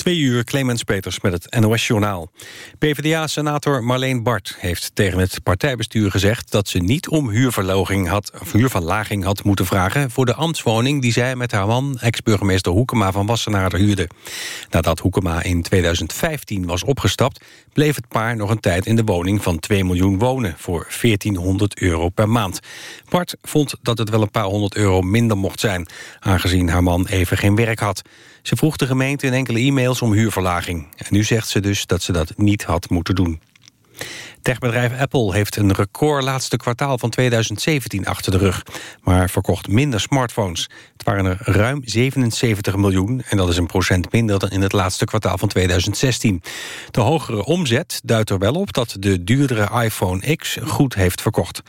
Twee uur Clemens Peters met het NOS-journaal. PvdA-senator Marleen Bart heeft tegen het partijbestuur gezegd... dat ze niet om huurverlaging had, huurverlaging had moeten vragen... voor de ambtswoning die zij met haar man, ex-burgemeester Hoekema van Wassenaar huurde. Nadat Hoekema in 2015 was opgestapt... bleef het paar nog een tijd in de woning van 2 miljoen wonen... voor 1400 euro per maand. Bart vond dat het wel een paar honderd euro minder mocht zijn... aangezien haar man even geen werk had... Ze vroeg de gemeente in enkele om huurverlaging. En nu zegt ze dus dat ze dat niet had moeten doen. Techbedrijf Apple heeft een record laatste kwartaal van 2017 achter de rug, maar verkocht minder smartphones. Het waren er ruim 77 miljoen en dat is een procent minder dan in het laatste kwartaal van 2016. De hogere omzet duidt er wel op dat de duurdere iPhone X goed heeft verkocht.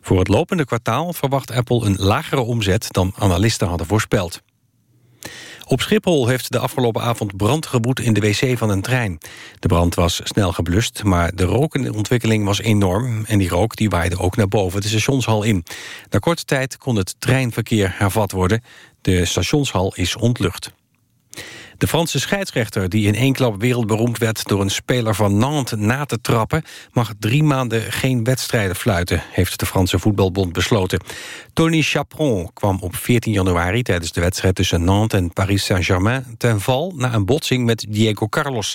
Voor het lopende kwartaal verwacht Apple een lagere omzet dan analisten hadden voorspeld. Op Schiphol heeft de afgelopen avond brand gewoed in de wc van een trein. De brand was snel geblust, maar de rookontwikkeling was enorm... en die rook die waaide ook naar boven de stationshal in. Na korte tijd kon het treinverkeer hervat worden. De stationshal is ontlucht. De Franse scheidsrechter, die in één klap wereldberoemd werd... door een speler van Nantes na te trappen... mag drie maanden geen wedstrijden fluiten, heeft de Franse voetbalbond besloten. Tony Chapron kwam op 14 januari tijdens de wedstrijd... tussen Nantes en Paris Saint-Germain ten val... na een botsing met Diego Carlos.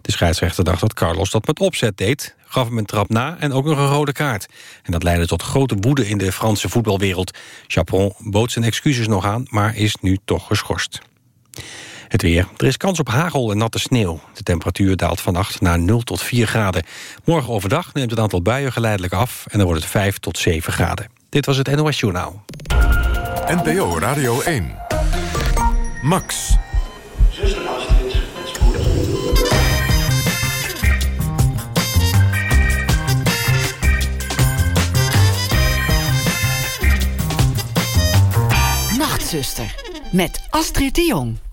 De scheidsrechter dacht dat Carlos dat met opzet deed gaf hem een trap na en ook nog een rode kaart. En dat leidde tot grote woede in de Franse voetbalwereld. Chapron bood zijn excuses nog aan, maar is nu toch geschorst. Het weer. Er is kans op hagel en natte sneeuw. De temperatuur daalt vannacht naar 0 tot 4 graden. Morgen overdag neemt het aantal buien geleidelijk af... en dan wordt het 5 tot 7 graden. Dit was het NOS Journaal. NPO Radio 1. Max. Nachtzuster. Met Astrid de Jong.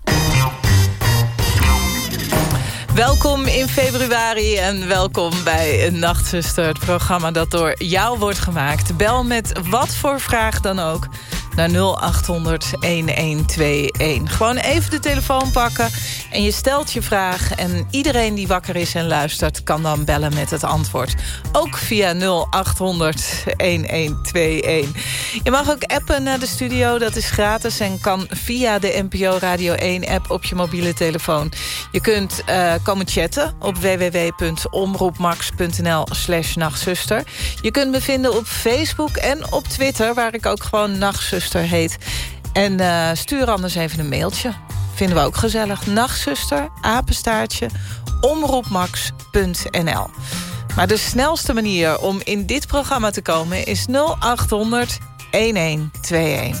Welkom in februari en welkom bij Nachtzuster. Het programma dat door jou wordt gemaakt. Bel met wat voor vraag dan ook naar 0800 1121. Gewoon even de telefoon pakken en je stelt je vraag... en iedereen die wakker is en luistert kan dan bellen met het antwoord. Ook via 0800 1121. Je mag ook appen naar de studio, dat is gratis... en kan via de NPO Radio 1-app op je mobiele telefoon. Je kunt uh, komen chatten op www.omroepmax.nl slash nachtzuster. Je kunt me vinden op Facebook en op Twitter... waar ik ook gewoon nachtzuster heet. En uh, stuur anders even een mailtje. Vinden we ook gezellig. Nachtzuster, apenstaartje, omroepmax.nl. Maar de snelste manier om in dit programma te komen is 0800 1121.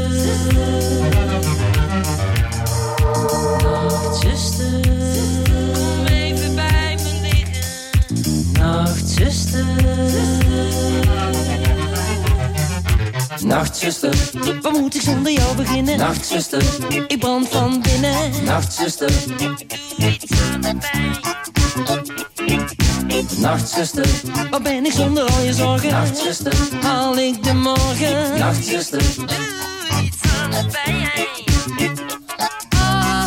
Nachtzuster, waar moet ik zonder jou beginnen? Nachtzuster, ik brand van binnen. Nachtzuster, doe iets aan de pijn. Nachtzuster, waar ben ik zonder al je zorgen? Nachtzuster, haal ik de morgen? Nachtzuster, doe iets aan de pijn.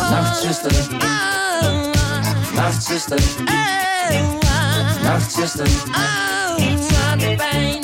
Nachtzuster, Nachtzuster, Nachtzuster, iets aan de pijn,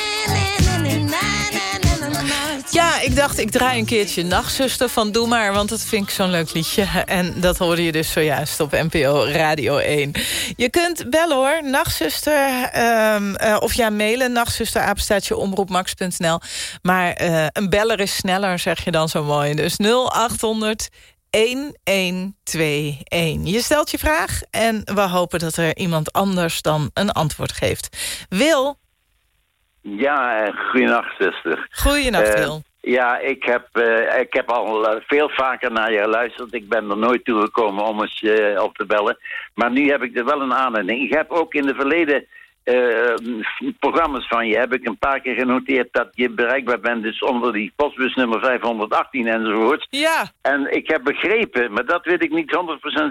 ik dacht, ik draai een keertje Nachtzuster van Doe Maar... want dat vind ik zo'n leuk liedje. En dat hoorde je dus zojuist op NPO Radio 1. Je kunt bellen hoor, Nachtzuster... ehm, eh, of ja, mailen, nachtzuster, omroepmax.nl. Maar eh, een beller is sneller, zeg je dan zo mooi. Dus 0800 1121. Je stelt je vraag en we hopen dat er iemand anders dan een antwoord geeft. Wil, Ja, eh, goeienacht, zuster. goeienacht Wil. Ja, ik heb, eh, ik heb al eh, veel vaker naar je geluisterd. Ik ben er nooit toe gekomen om eens eh, op te bellen. Maar nu heb ik er wel een aanleiding. Ik heb ook in de verleden programma's van je... heb ik een paar keer genoteerd dat je bereikbaar bent... dus onder die postbusnummer 518 enzovoort. Ja, En ik heb begrepen, maar dat weet ik niet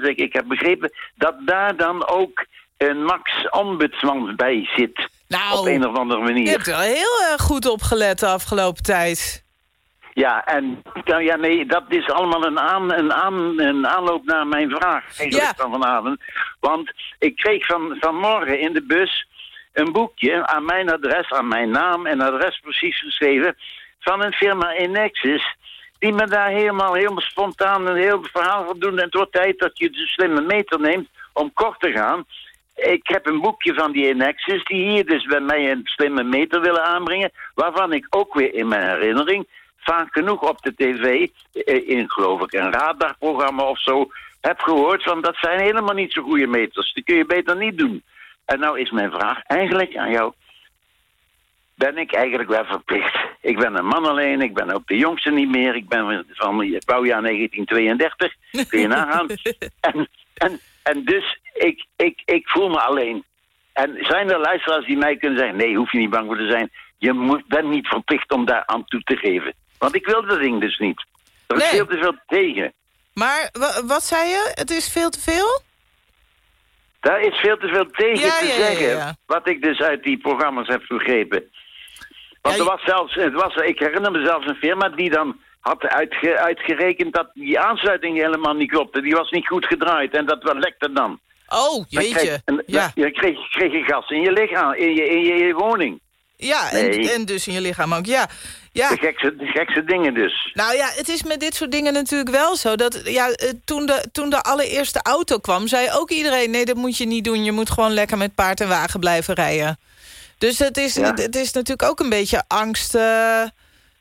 100% zeker... ik heb begrepen dat daar dan ook een Max-ombudsman bij zit. nou, op een of andere manier. je hebt er heel erg goed op gelet de afgelopen tijd. Ja, en nou ja, nee, dat is allemaal een, aan, een, aan, een aanloop naar mijn vraag eigenlijk Ja. van vanavond. Want ik kreeg van, vanmorgen in de bus een boekje aan mijn adres, aan mijn naam en adres precies geschreven, van een firma Enexis, die me daar helemaal, helemaal spontaan een heel verhaal van doen. En het wordt tijd dat je de slimme meter neemt om kort te gaan. Ik heb een boekje van die Enexis die hier dus bij mij een slimme meter willen aanbrengen, waarvan ik ook weer in mijn herinnering vaak genoeg op de tv, eh, in geloof ik een radarprogramma of zo, heb gehoord van dat zijn helemaal niet zo goede meters. Die kun je beter niet doen. En nou is mijn vraag eigenlijk aan jou. Ben ik eigenlijk wel verplicht? Ik ben een man alleen, ik ben ook de jongste niet meer. Ik ben van het bouwjaar 1932, kun je nagaan. En, en, en dus, ik, ik, ik voel me alleen. En zijn er luisteraars die mij kunnen zeggen... nee, hoef je niet bang voor te zijn. Je moet, bent niet verplicht om daar aan toe te geven. Want ik wil dat ding dus niet. Er is Nee. veel te veel tegen. Maar wa- wat zei je? Het is veel te veel? Daar is veel te veel tegen Ja, te ja, zeggen. ja. Wat ik dus uit die programma's heb begrepen. Want er was zelfs, het was, ik herinner me zelfs een firma die dan had uitge- uitgerekend dat die aansluiting helemaal niet klopte. Die was niet goed gedraaid en dat lekte dan. Oh, Dan jeetje. kreeg, en- Ja, Je kreeg, kreeg je gas in je lichaam, in je, in je, in je woning. Ja en, Nee. en dus in je lichaam ook. Ja, ja. De gekste, de gekste dingen dus. Nou ja, het is met dit soort dingen natuurlijk wel zo. Dat, ja, eh, toen, de, toen de allereerste auto kwam, zei ook iedereen... nee, dat moet je niet doen. Je moet gewoon lekker met paard en wagen blijven rijden. Dus het is, Ja. het is natuurlijk ook een beetje angst... eh,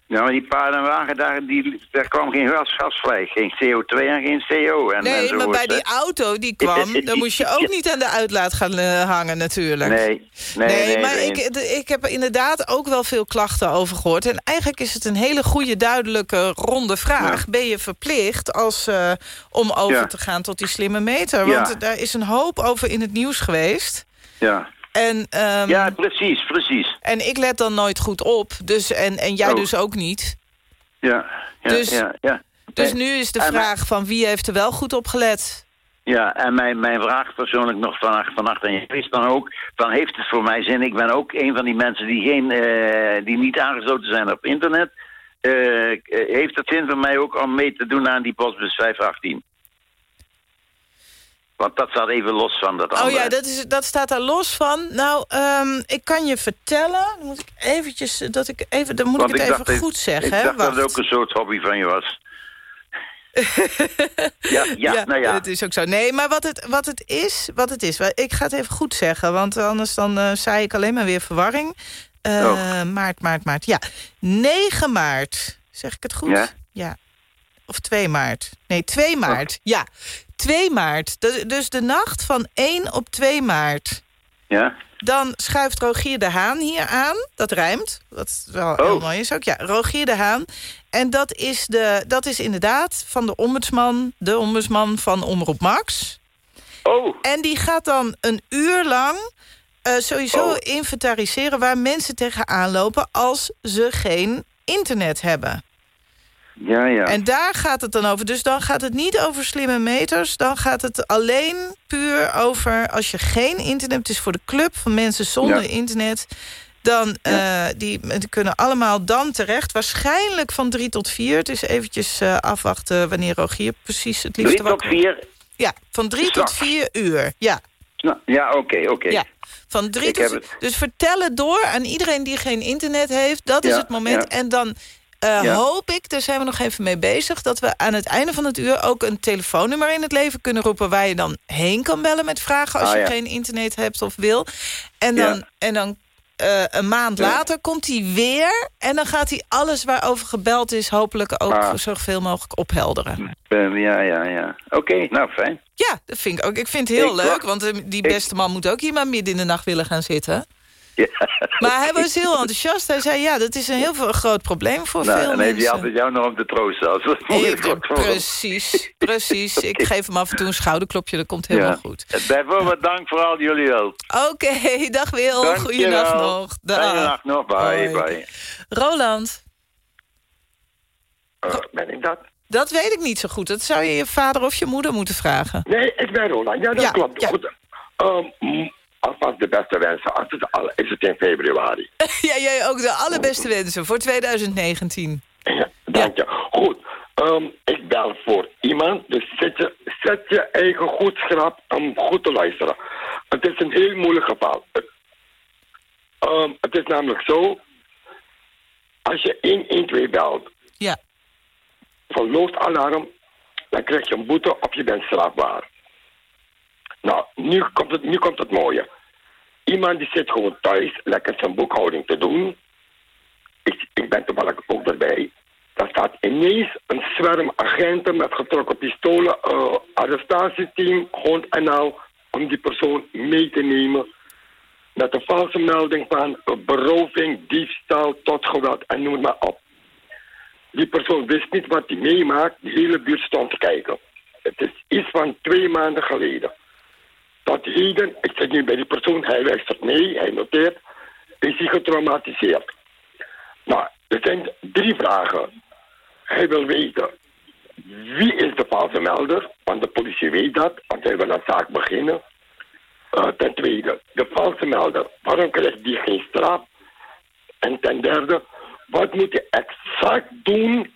Ja, maar die paardenwagen, daar, die, daar kwam geen gas, gasvrij. Geen CO2 en geen CO. En, nee, maar bij die auto die kwam... dan moest je ook niet aan de uitlaat gaan eh, hangen natuurlijk. Nee, nee, Nee, nee. maar nee. Ik, de- ik heb er inderdaad ook wel veel klachten over gehoord. En eigenlijk is het een hele goede, duidelijke, ronde vraag. Ben je verplicht als, eh, om over Ja. te gaan tot die slimme meter? Want Ja. daar is een hoop over in het nieuws geweest. Ja. En, ehm, ja, precies, precies. en ik let dan nooit goed op. Dus, en, en jij Oh. dus ook niet. Ja, ja, Dus- ja, ja. Dus nu is de En, vraag van wie heeft er wel goed op gelet? Ja, en mijn, mijn vraag persoonlijk nog vannacht, vannacht en is dan ook... van heeft het voor mij zin? Ik ben ook een van die mensen die, geen, eh, die niet aangesloten zijn op internet. Eh, heeft het zin voor mij ook om mee te doen aan die postbus 518? Want dat staat even los van dat andere. Oh ja, dat, is, dat staat daar los van. Nou, ehm, ik kan je vertellen... Dan moet ik eventjes... Dat ik even, dan moet Want ik het even dacht goed zeggen. Ik hè? dacht dat het ook een soort hobby van je was. ja, ja, nou ja. Het is ook zo. Nee, maar wat het, wat het is, wat het is... Ik ga het even goed zeggen, want anders dan eh zei ik alleen maar weer verwarring. Eh, Oh. Maart, maart, maart. Ja, 9 maart. Zeg ik het goed? Ja? Ja. Of 2 maart. Nee, 2 Oh. maart. Ja, 2 maart. Dus- de nacht van 1 op 2 maart. Ja? Dan schuift Rogier de Haan hier aan. Dat rijmt. Wat wel heel Oh. mooi is ook. Ja, Rogier de Haan. En dat is, de, dat is inderdaad van de ombudsman... de ombudsman van Omroep Max. Oh, En die gaat dan een uur lang eh, sowieso Oh. inventariseren... waar mensen tegenaan lopen als ze geen internet hebben. Ja, ja. En daar gaat het dan over. Dus dan gaat het niet over slimme meters. Dan gaat het alleen puur over als je geen internet... het is voor de club van mensen zonder Ja. internet... dan eh, die, die kunnen allemaal dan terecht. Waarschijnlijk van drie tot vier. Het is eventjes eh, afwachten wanneer Rogier precies het liefst... Drie tot vier? Ja, van drie tot vier uur. Ja, Nou, ja, oké, oké. ja. Van drie tot... Dus vertel het door aan iedereen die geen internet heeft. Dat is Ja, het moment. ja. En dan Ja. hoop ik, daar zijn we nog even mee bezig... dat we aan het einde van het uur ook een telefoonnummer in het leven kunnen roepen... waar je dan heen kan bellen met vragen als Ah, je ja. geen internet hebt of wil. En Ja. dan, en dan eh, een maand later komt hij weer... en dan gaat hij alles waarover gebeld is... hopelijk ook Ah. zoveel mogelijk ophelderen. Eh, ja, ja, ja. Oké, nou fijn. Ja, dat vind ik ook. Ik vind het heel Ik leuk, want die beste man moet ook hier maar midden in de nacht willen gaan zitten. Ja. Maar hij was heel enthousiast. Hij zei, ja, dat is een heel veel, een groot probleem voor Nou, veel dan heeft mensen. hij altijd jou nog om te troosten. Als het Ik- precies, precies. Ik geef hem af en toe een schouderklopje, dat komt helemaal Ja. goed. Bijvoorbeeld dank voor al jullie hulp. Oké, dag Wil. Goeienacht nog. Dag. Nog. Bye, bye. Roland, Eh, ben ik dat? dat weet ik niet zo goed. Dat zou je je vader of je moeder moeten vragen. Nee, ik ben Roland. Ja, dat Ja, klopt. ja. Goed. Ehm, alvast de beste wensen. Als het al is het in februari. ja, jij ook de allerbeste wensen voor 2019. Ja, dank je. Goed. Ehm, ik bel voor iemand. Dus zet je, zet je eigen goed schrap om goed te luisteren. Het is een heel moeilijk geval. Ehm, het is namelijk zo. Als je 112 belt Ja, voor loodalarm, dan krijg je een boete of je bent strafbaar. Nou, nu komt het, nu komt het mooie. Iemand die zit gewoon thuis lekker zijn boekhouding te doen. Ik, ik ben toevallig ook erbij. Daar staat ineens een zwerm agenten met getrokken pistolen, eh, arrestatieteam, hond en al, om die persoon mee te nemen. Met een valse melding van beroving, diefstal, tot geweld en noem maar op. Die persoon wist niet wat hij meemaakt. De hele buurt stond te kijken. Het is iets van twee maanden geleden. Tot heden, ik zit nu bij die persoon, hij luistert mee, hij noteert, is hij getraumatiseerd. Nou, er zijn drie vragen. Hij wil weten, wie is de valse melder? Want de politie weet dat, want hij wil een zaak beginnen. Eh, ten tweede, de valse melder, waarom krijgt die geen straf? En ten derde, wat moet je exact doen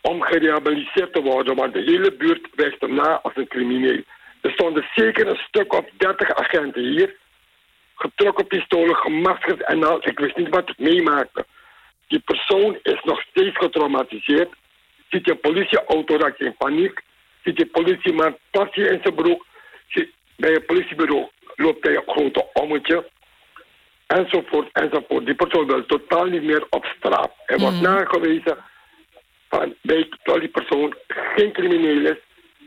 om gerehabiliteerd te worden? Want de hele buurt wijst hem na als een crimineel. Er stonden zeker een stuk of dertig agenten hier. Getrokken pistolen, gemaskerd en al. Ik wist niet wat ik meemaakte. Die persoon is nog steeds getraumatiseerd. Ziet je politieauto raakt in paniek. Ziet je politieman pasje in zijn broek. Ziet- Bij een politiebureau loopt hij op grote ommetje enzovoort, enzovoort. Die persoon wil totaal niet meer op straat. Er wordt nagewezen van, weet dat die persoon geen crimineel is.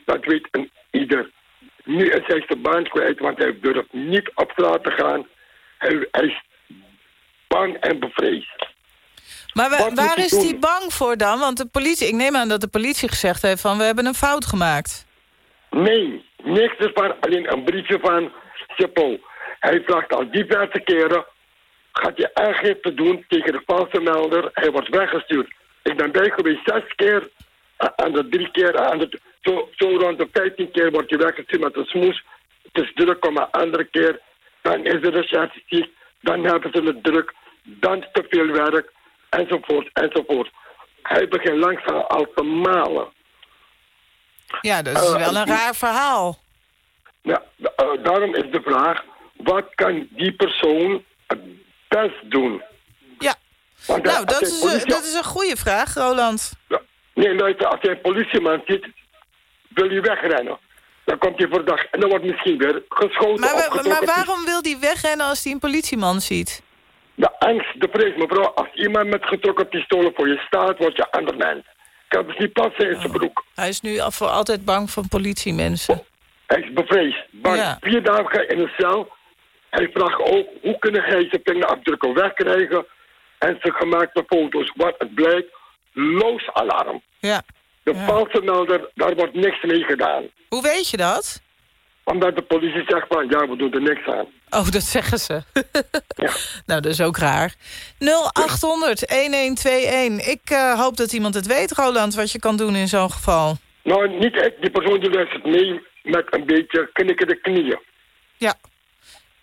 Dat weet een ieder. Nu is hij zijn baan kwijt, want hij durft niet op straat te gaan. Hij, hij is bang en bevreesd. Maar wa- waar is die bang voor dan? Want de politie, ik neem aan dat de politie gezegd heeft van... we hebben een fout gemaakt. Nee, niks ervan. Alleen een briefje van Schiphol. Hij vraagt al diverse keren... gaat je aangifte doen tegen de valse melder. Hij wordt weggestuurd. Ik ben bij geweest zes keer. Aan de drie keer aan de Zo, zo rond de 15 keer wordt je weggezien met een smoes. Het is druk, kom een andere keer. Dan is de recherche ziek. Dan hebben ze het druk. Dan te veel werk. Enzovoort, enzovoort. Hij begint langzaam al te malen. Ja, dat is Eh, wel een raar verhaal. Ja, eh, daarom is de vraag, wat kan die persoon het best doen? Ja. Want, Nou, dat is, een- dat is een goede vraag, Roland. Ja. Nee, luister, als hij een politieman ziet, wil hij wegrennen. Dan komt hij verdacht en dan wordt misschien weer geschoten. Maar, maar waarom wil die wegrennen als hij een politieman ziet? De angst, de vrees, mevrouw. Als iemand met getrokken pistolen voor je staat, word je ander mens. Ik heb dus niet passen in zijn broek. Hij is nu voor altijd bang van politiemensen. Hij is bevreesd. Bang. Ja. Vier dagen in een cel. Hij vraagt ook, hoe kunnen hij zijn vingerafdrukken wegkrijgen... en zijn gemaakte foto's. Wat het blijkt, loos alarm. Ja. De Ja. valse daar wordt niks mee gedaan. Hoe weet je dat? Omdat de politie zegt van, ja, we doen er niks aan. Oh, dat zeggen ze. Ja. Nou, dat is ook raar. 0800-1121. Ik eh, hoop dat iemand het weet, Roland, wat je kan doen in zo'n geval. Nou, niet ik. Die persoon die luistert mee met een beetje knikkende knieën. Ja.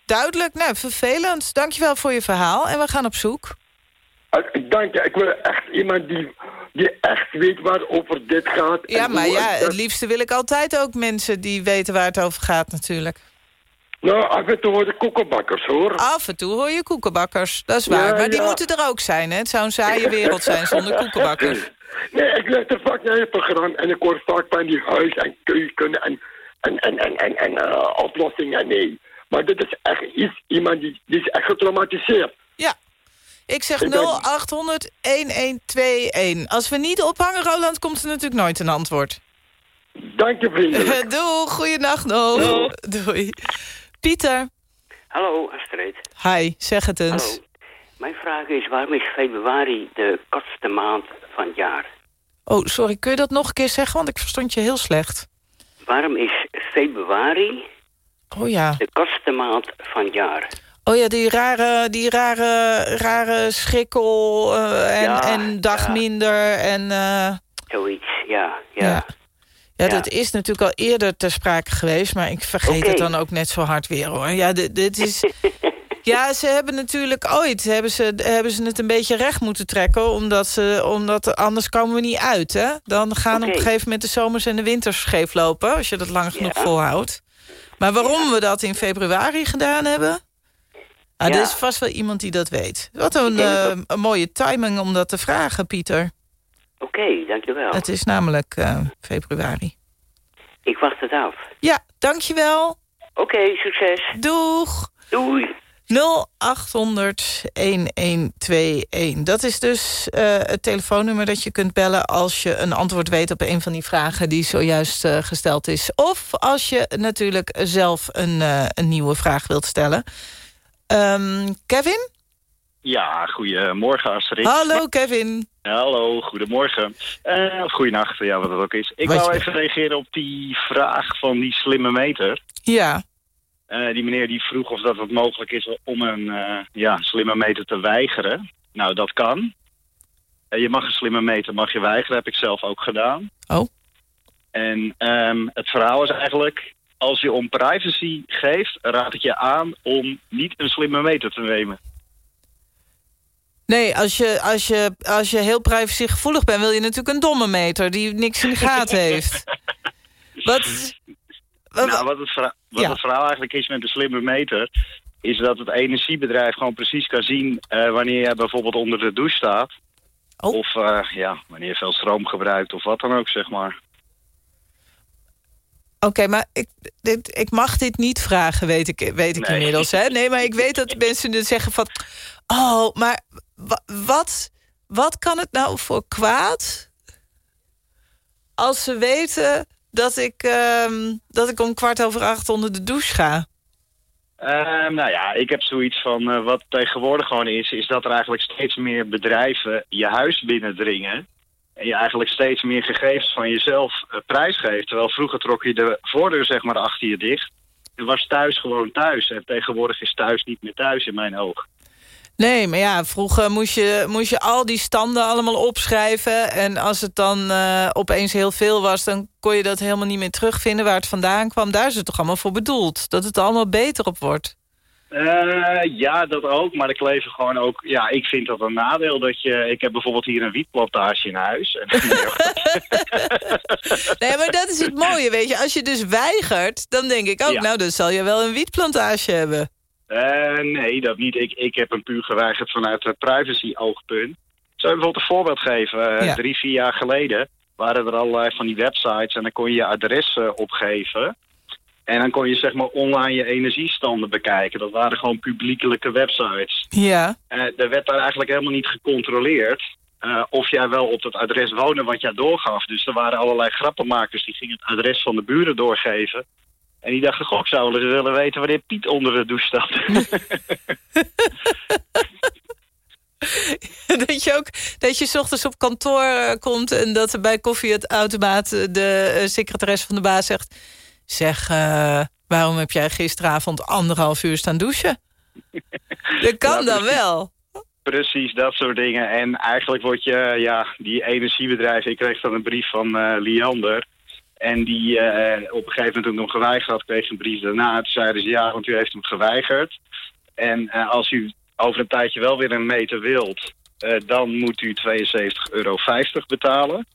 Duidelijk. Nou, vervelend. Dankjewel voor je verhaal. En we gaan op zoek. Eh, Dank je. Ik wil echt iemand die, die echt weet waarover dit gaat. Ja, maar ja, het- liefste wil ik altijd ook mensen die weten waar het over gaat natuurlijk. Nou, af en toe hoor de koekenbakkers, hoor. Af en toe hoor je koekenbakkers. Dat is waar. Ja, maar die ja. moeten er ook zijn, hè? Het zou een saaie wereld zijn zonder koekenbakkers. Nee, ik luister vaak naar je programma en ik hoor vaak van die huis en keuken en, en, en, en, en, en eh, oplossingen. Nee. Maar dit is echt iets, iemand die, die is echt getraumatiseerd. Ja. Ik zeg Ik ben- 0800-1121. Als we niet ophangen, Roland, komt er natuurlijk nooit een antwoord. Dank je, vriendelijk. Doei, goeienacht nog. Doei. Pieter. Hallo Astrid. Hi, zeg het eens. Hallo. Mijn vraag is, waarom is februari de kortste maand van het jaar? Oh, sorry, kun je dat nog een keer zeggen? Want ik verstond je heel slecht. Waarom is februari Oh ja. de kortste maand van het jaar? Oh ja, die rare, die rare, rare schrikkel eh, en, Ja, en dag ja. minder. En, eh, Zoiets, ja. ja. ja. Ja. Dat is natuurlijk al eerder ter sprake geweest... maar ik vergeet het dan ook net zo hard weer, hoor. Ja, dit, dit is... Ja, ze hebben natuurlijk ooit hebben ze, hebben ze het een beetje recht moeten trekken... omdat, ze, omdat anders komen we niet uit, hè? Dan gaan op een gegeven moment de zomers en de winters scheef lopen... als je dat lang genoeg volhoudt. Maar waarom we dat in februari gedaan hebben... Ah, Ja. Er is vast wel iemand die dat weet. Wat een, eh, een mooie timing om dat te vragen, Pieter. Oké, dankjewel. Het is namelijk eh, februari. Ik wacht het af. Ja, dankjewel. Oké, succes. Doeg. Doei. 0800 1121. Dat is dus eh, het telefoonnummer dat je kunt bellen... als je een antwoord weet op een van die vragen die zojuist gesteld is. Of als je natuurlijk zelf een, een nieuwe vraag wilt stellen. Ehm, Kevin? Ja, goedemorgen Astrid. Hallo Kevin. Hallo, goedemorgen. Eh of goedenacht, ja, wat het ook is. Ik wou even reageren op die vraag van die slimme meter. Ja, Eh, die meneer die vroeg of dat het mogelijk is om een eh, ja, slimme meter te weigeren. Nou, dat kan. Eh, je mag een slimme meter mag je weigeren, heb ik zelf ook gedaan. Oh. En ehm, het verhaal is eigenlijk, als je om privacy geeft, raad ik je aan om niet een slimme meter te nemen. Nee, als je, als, je, als je heel privacygevoelig bent... wil je natuurlijk een domme meter die niks in de gaten heeft. Wat... wat- Nou, wat, het, verha- wat Ja. het verhaal eigenlijk is met de slimme meter... is dat het energiebedrijf gewoon precies kan zien... eh, wanneer jij bijvoorbeeld onder de douche staat. Oh. Of eh, ja, wanneer je veel stroom gebruikt of wat dan ook, zeg maar. Oké, maar ik, dit, ik mag dit niet vragen, weet ik, weet ik Nee. inmiddels. Hè? Nee, maar ik weet dat mensen dus zeggen van... Oh, maar wa- wat, wat kan het nou voor kwaad... als ze weten dat ik, ehm, dat ik om kwart over acht onder de douche ga? Ehm, nou ja, ik heb zoiets van... eh, wat tegenwoordig gewoon is... is dat er eigenlijk steeds meer bedrijven je huis binnendringen... en je eigenlijk steeds meer gegevens van jezelf eh, prijsgeeft. Terwijl vroeger trok je de voordeur zeg maar achter je dicht... en was thuis gewoon thuis. En tegenwoordig is thuis niet meer thuis in mijn ogen. Nee, maar ja, vroeger moest je, moest je al die standen allemaal opschrijven. En als het dan uh, opeens heel veel was... dan kon je dat helemaal niet meer terugvinden waar het vandaan kwam. Daar is het toch allemaal voor bedoeld? Dat het allemaal beter op wordt? Uh, ja, dat ook. Maar ik leef gewoon ook... Ja, ik vind dat een nadeel dat je... Ik heb bijvoorbeeld hier een wietplantage in huis. nee, maar dat is het mooie, weet je. Als je dus weigert, dan denk ik ook... Ja. nou, dan zal je wel een wietplantage hebben. Uh, nee, dat niet. Ik, ik heb hem puur geweigerd vanuit privacy-oogpunt. Zou je bijvoorbeeld een voorbeeld geven? Ja. Drie, vier jaar geleden waren er allerlei van die websites... en dan kon je je adres uh, opgeven... En dan kon je zeg maar online je energiestanden bekijken. Dat waren gewoon publiekelijke websites. Ja. En er werd daar eigenlijk helemaal niet gecontroleerd... Uh, of jij wel op dat adres woonde wat jij doorgaf. Dus er waren allerlei grappenmakers die gingen het adres van de buren doorgeven. En die dachten, goh, ik zou wel eens willen weten wanneer Piet onder de douche staat. dat je ook dat je s ochtends op kantoor uh, komt... en dat er bij koffieautomaat de uh, secretaris van de baas zegt... zeg, uh, waarom heb jij gisteravond anderhalf uur staan douchen? dat kan dan wel. Precies, dat soort dingen. En eigenlijk word je, ja, die energiebedrijven... Ik kreeg dan een brief van Liander... En die uh, op een gegeven moment ook nog geweigerd had, kreeg een brief daarna. Toen zeiden ze, ja, want u heeft hem geweigerd. En uh, als u over een tijdje wel weer een meter wilt... Uh, dan moet u 72,50 euro betalen.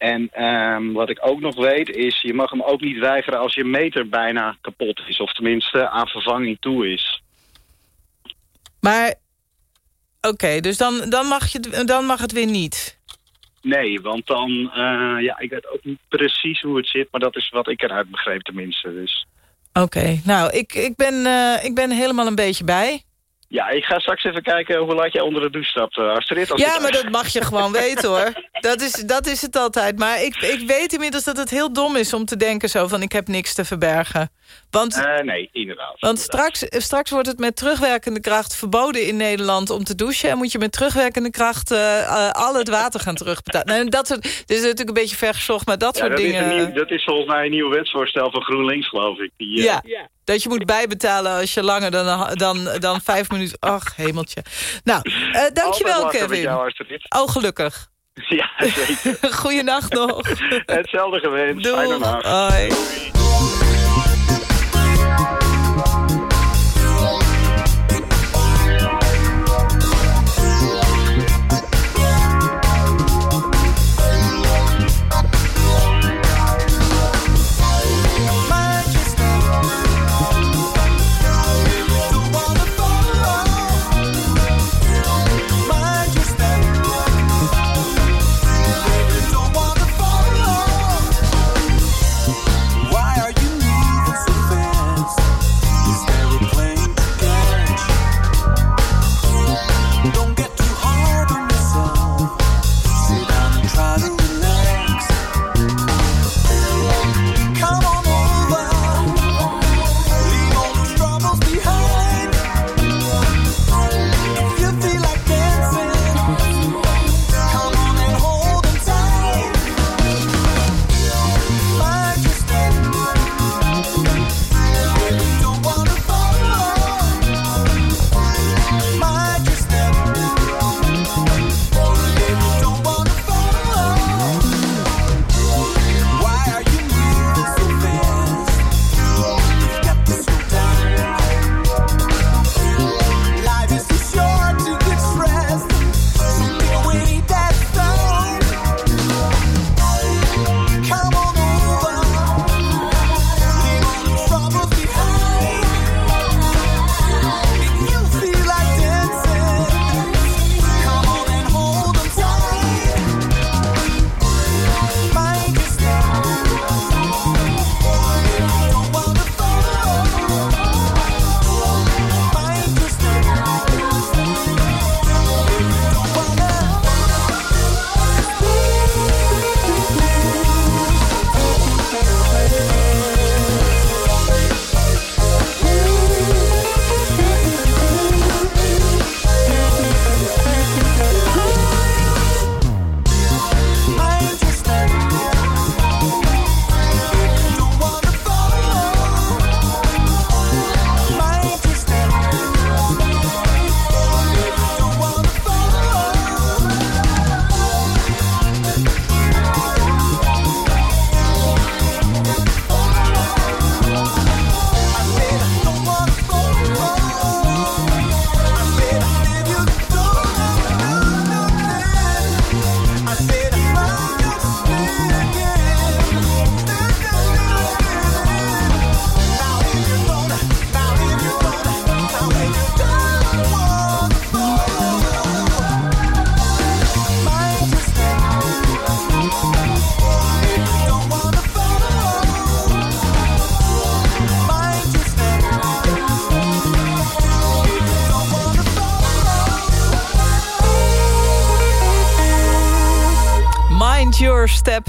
En um, wat ik ook nog weet is, je mag hem ook niet weigeren als je meter bijna kapot is. Of tenminste aan vervanging toe is. Maar, oké, okay, dus dan, dan, mag je, dan mag het weer niet? Nee, want dan, uh, ja, ik weet ook niet precies hoe het zit, maar dat is wat ik eruit begreep tenminste. Dus. Oké, okay. nou, ik, ik, ben, uh, ik ben helemaal een beetje bij. Ja, ik ga straks even kijken hoe laat jij onder de douche stapt, uh, Astrid. Als ja, maar dat mag je gewoon weten, hoor. Dat is, dat is het altijd. Maar ik, ik weet inmiddels dat het heel dom is om te denken zo van... ik heb niks te verbergen. Want, uh, nee, inderdaad. Want Straks, straks wordt het met terugwerkende kracht verboden in Nederland om te douchen... en moet je met terugwerkende kracht uh, al het water gaan terugbetalen. Nou, dat soort, dit is natuurlijk een beetje vergezocht, maar dat ja, soort dat dingen... Is nieuw, dat is volgens mij een nieuw wetsvoorstel van GroenLinks, geloof ik. Die, ja. ja. Dat je moet bijbetalen als je langer dan, dan, dan vijf minuten... Ach, hemeltje. Nou, uh, dankjewel, Kevin. Jou, oh, gelukkig. Ja, zeker. Goeienacht nog. Hetzelfde gewenst. Doei. Fijne nacht. Hoi.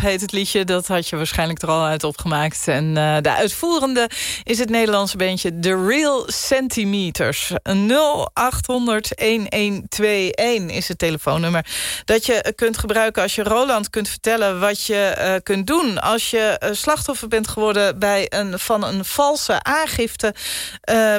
Heet het liedje. Dat had je waarschijnlijk er al uit opgemaakt. En uh, de uitvoerende is het Nederlandse bandje The Real Centimeters. 0800-1121 is het telefoonnummer. Dat je kunt gebruiken als je Roland kunt vertellen... wat je uh, kunt doen als je uh, slachtoffer bent geworden... Bij een, van een valse aangifte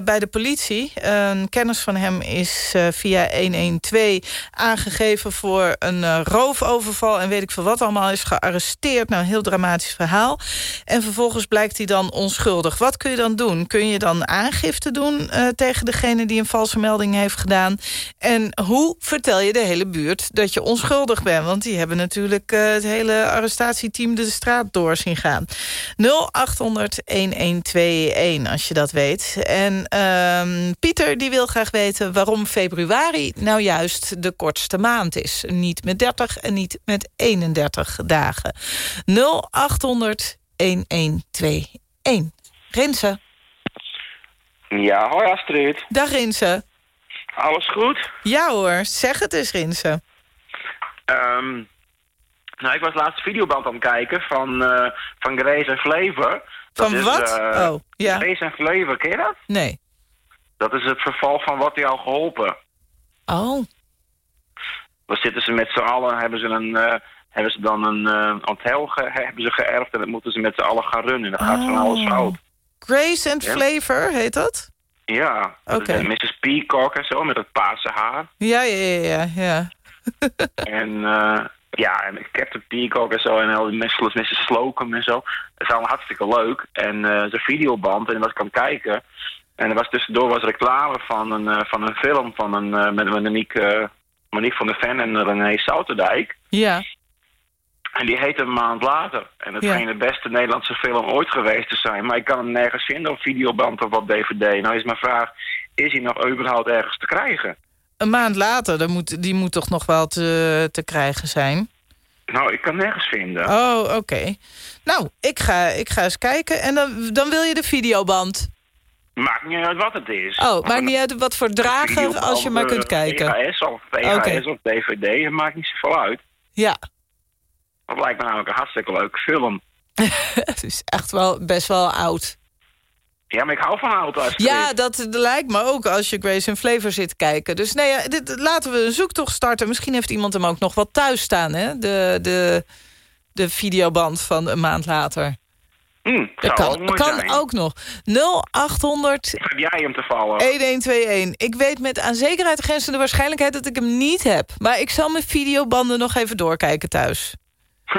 bij de politie. Een kennis van hem is via 112 aangegeven voor een roofoverval... en weet ik veel wat allemaal is gearresteerd. Nou, een heel dramatisch verhaal. En vervolgens blijkt hij dan onschuldig. Wat kun je dan doen? Kun je dan aangifte doen uh, tegen degene die een valse melding heeft gedaan? En hoe vertel je de hele buurt dat je onschuldig bent? Want die hebben natuurlijk uh, het hele arrestatieteam de straat door zien gaan. 0800-1121 als je dat weet. En uh, Pieter die wil graag weten waarom februari nou juist de kortste maand is. Niet met 30 en niet met 31 dagen. 0800 1121. Rinse. Ja, hoi Astrid. Dag Rinse. Alles goed? Ja hoor, zeg het eens Rinse. Um, nou, ik was laatst videoband aan het kijken van, uh, van Grace en Flavor. Dat van is, wat? Uh, oh, ja. Grace en Flavor, ken je dat? Nee. Dat is het verval van wat jou geholpen. Oh. Dan zitten ze met z'n allen, hebben ze een... Uh, hebben ze dan een uh, hotel hebben ze geërfd en dan moeten ze met z'n allen gaan runnen. Dan gaat oh. van alles fout. Grace and ja? Flavor, heet dat? Ja, Oké. Okay. Mrs. Peacock en zo, met het paarse haar. Ja, ja, ja, ja. en uh, ja, en Captain Peacock en zo, en al die Mrs. Mrs. Slocum en zo. Dat is allemaal hartstikke leuk. En uh, zijn videoband, en was ik het kijken. En er was tussendoor was reclame van een, uh, van een film van een, uh, met Monique, Monique van der Ven en René Souterdijk. Ja. En die heet een maand later. En het Ja. scheen de beste Nederlandse film ooit geweest te zijn. Maar ik kan hem nergens vinden op videoband of op dvd. Nou is mijn vraag, is hij nog überhaupt ergens te krijgen? Een maand later, dan moet, die moet toch nog wel te, te krijgen zijn? Nou, ik kan nergens vinden. Oh, oké. Nou, ik ga, ik ga eens kijken. En dan, dan wil je de videoband. Maakt niet uit wat het is. Oh, maakt niet uit wat voor drager, als je maar kunt kijken. VHS of VHS of DVD, het maakt niet zoveel uit. Ja, Dat lijkt me namelijk een hartstikke leuke film. het is echt wel best wel oud. Ja, maar ik hou van auto's. Ja, dat lijkt me ook als je Grace and Flavor zit kijken. Dus nee, ja, dit, laten we een zoektocht starten. Misschien heeft iemand hem ook nog wel thuis staan, hè? De, de, de videoband van een maand later. Hm, Dat kan, mooi kan zijn. ook nog. 0800 Heb jij hem te vallen? 1121. Ik weet met aan zekerheid grenzende waarschijnlijkheid dat ik hem niet heb. Maar ik zal mijn videobanden nog even doorkijken thuis.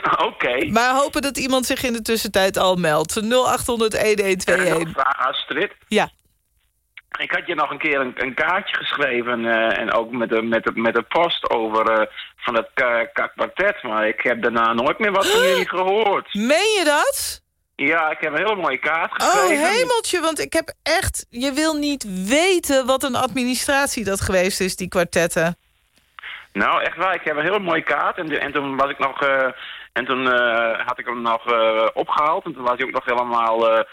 Oké. Maar hopen dat iemand zich in de tussentijd al meldt. 0800 Nog 1121. een vraag, Astrid. Ja. Ik had je nog een keer een, een kaartje geschreven eh, en ook met de, met de, met de post over eh, van het ka- kwartet, maar ik heb daarna nooit meer wat van jullie gehoord. Meen je dat? Ja, ik heb een hele mooie kaart Oh, geschreven. hemeltje, want ik heb echt... Je wil niet weten wat een administratie dat geweest is, die kwartetten. Nou, echt waar, ik heb een hele mooie kaart en, en toen was ik nog... eh, en toen eh, had ik hem nog eh, opgehaald en toen was hij ook nog helemaal eh,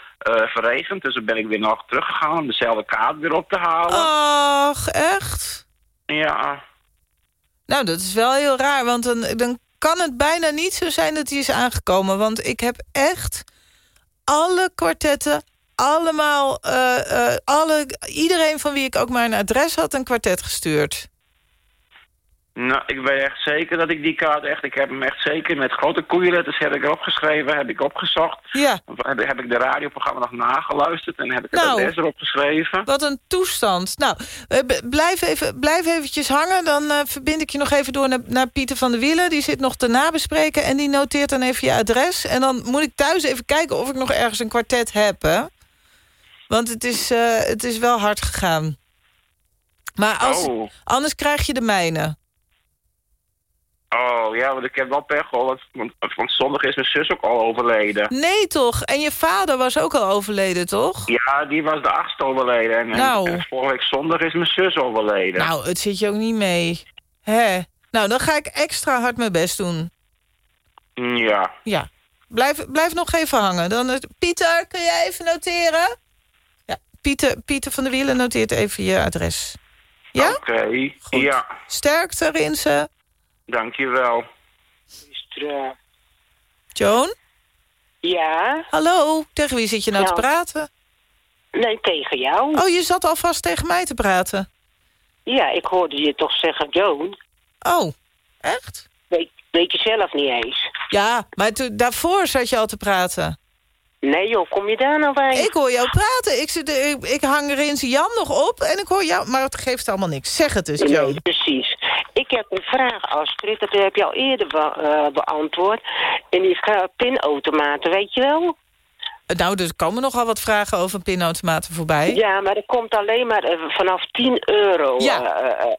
verregend. Dus toen ben ik weer nog teruggegaan om dezelfde kaart weer op te halen. Ach, echt? Ja, Nou, dat is wel heel raar, want dan, dan kan het bijna niet zo zijn dat hij is aangekomen. Want ik heb echt alle kwartetten, allemaal, alle, iedereen van wie ik ook maar een adres had, een kwartet gestuurd. Nou, ik weet echt zeker dat ik die kaart echt... Ik heb hem echt zeker met grote koeienletters heb ik erop geschreven, heb ik opgezocht. Ja, Heb, heb ik de radioprogramma nog nageluisterd en heb ik Nou. het adres erop geschreven. wat een toestand. Nou, eh, blijf, even, blijf eventjes hangen. Dan eh, verbind ik je nog even door naar, naar Pieter van der Wielen. Die zit nog te nabespreken en die noteert dan even je adres. En dan moet ik thuis even kijken of ik nog ergens een kwartet heb, hè? Want het is, eh, het is wel hard gegaan. Maar als, Oh. anders krijg je de mijne. Ja, want ik heb wel pech gehad. Want, want zondag is mijn zus ook al overleden. Nee toch? En je vader was ook al overleden, toch? Ja, die was de achtste overleden. En, Nou. en vorige week zondag is mijn zus overleden. Nou, het zit je ook niet mee. Hè? Nou, dan ga ik extra hard mijn best doen. Ja. Ja. Blijf, blijf nog even hangen. Dan, het- Pieter, kun jij even noteren? Ja, Pieter, Pieter van der Wielen noteert even je adres. Ja? Oké. Goed. Ja, Sterkte, Rinse. Dankjewel. Joan? Ja? Hallo, tegen wie zit je nou, Nou. te praten? Nee, tegen jou. Oh, je zat alvast tegen mij te praten. Ja, ik hoorde je toch zeggen Joan. Oh, echt? Weet, weet je zelf niet eens. Ja, maar toen- daarvoor zat je al te praten. Nee joh, kom je daar nou bij? Ik hoor jou praten. Ik, zit, ik, ik hang er in Jan nog op en ik hoor jou... Maar het geeft allemaal niks. Zeg het eens, Nee, Joan. precies. Ik heb een vraag, Astrid. Dat heb je al eerder be- eh, beantwoord. En die pinautomaten, weet je wel? Nou, er komen nogal wat vragen over pinautomaten voorbij. Ja, maar er komt alleen maar eh, vanaf 10 euro. Ja. eh, eh,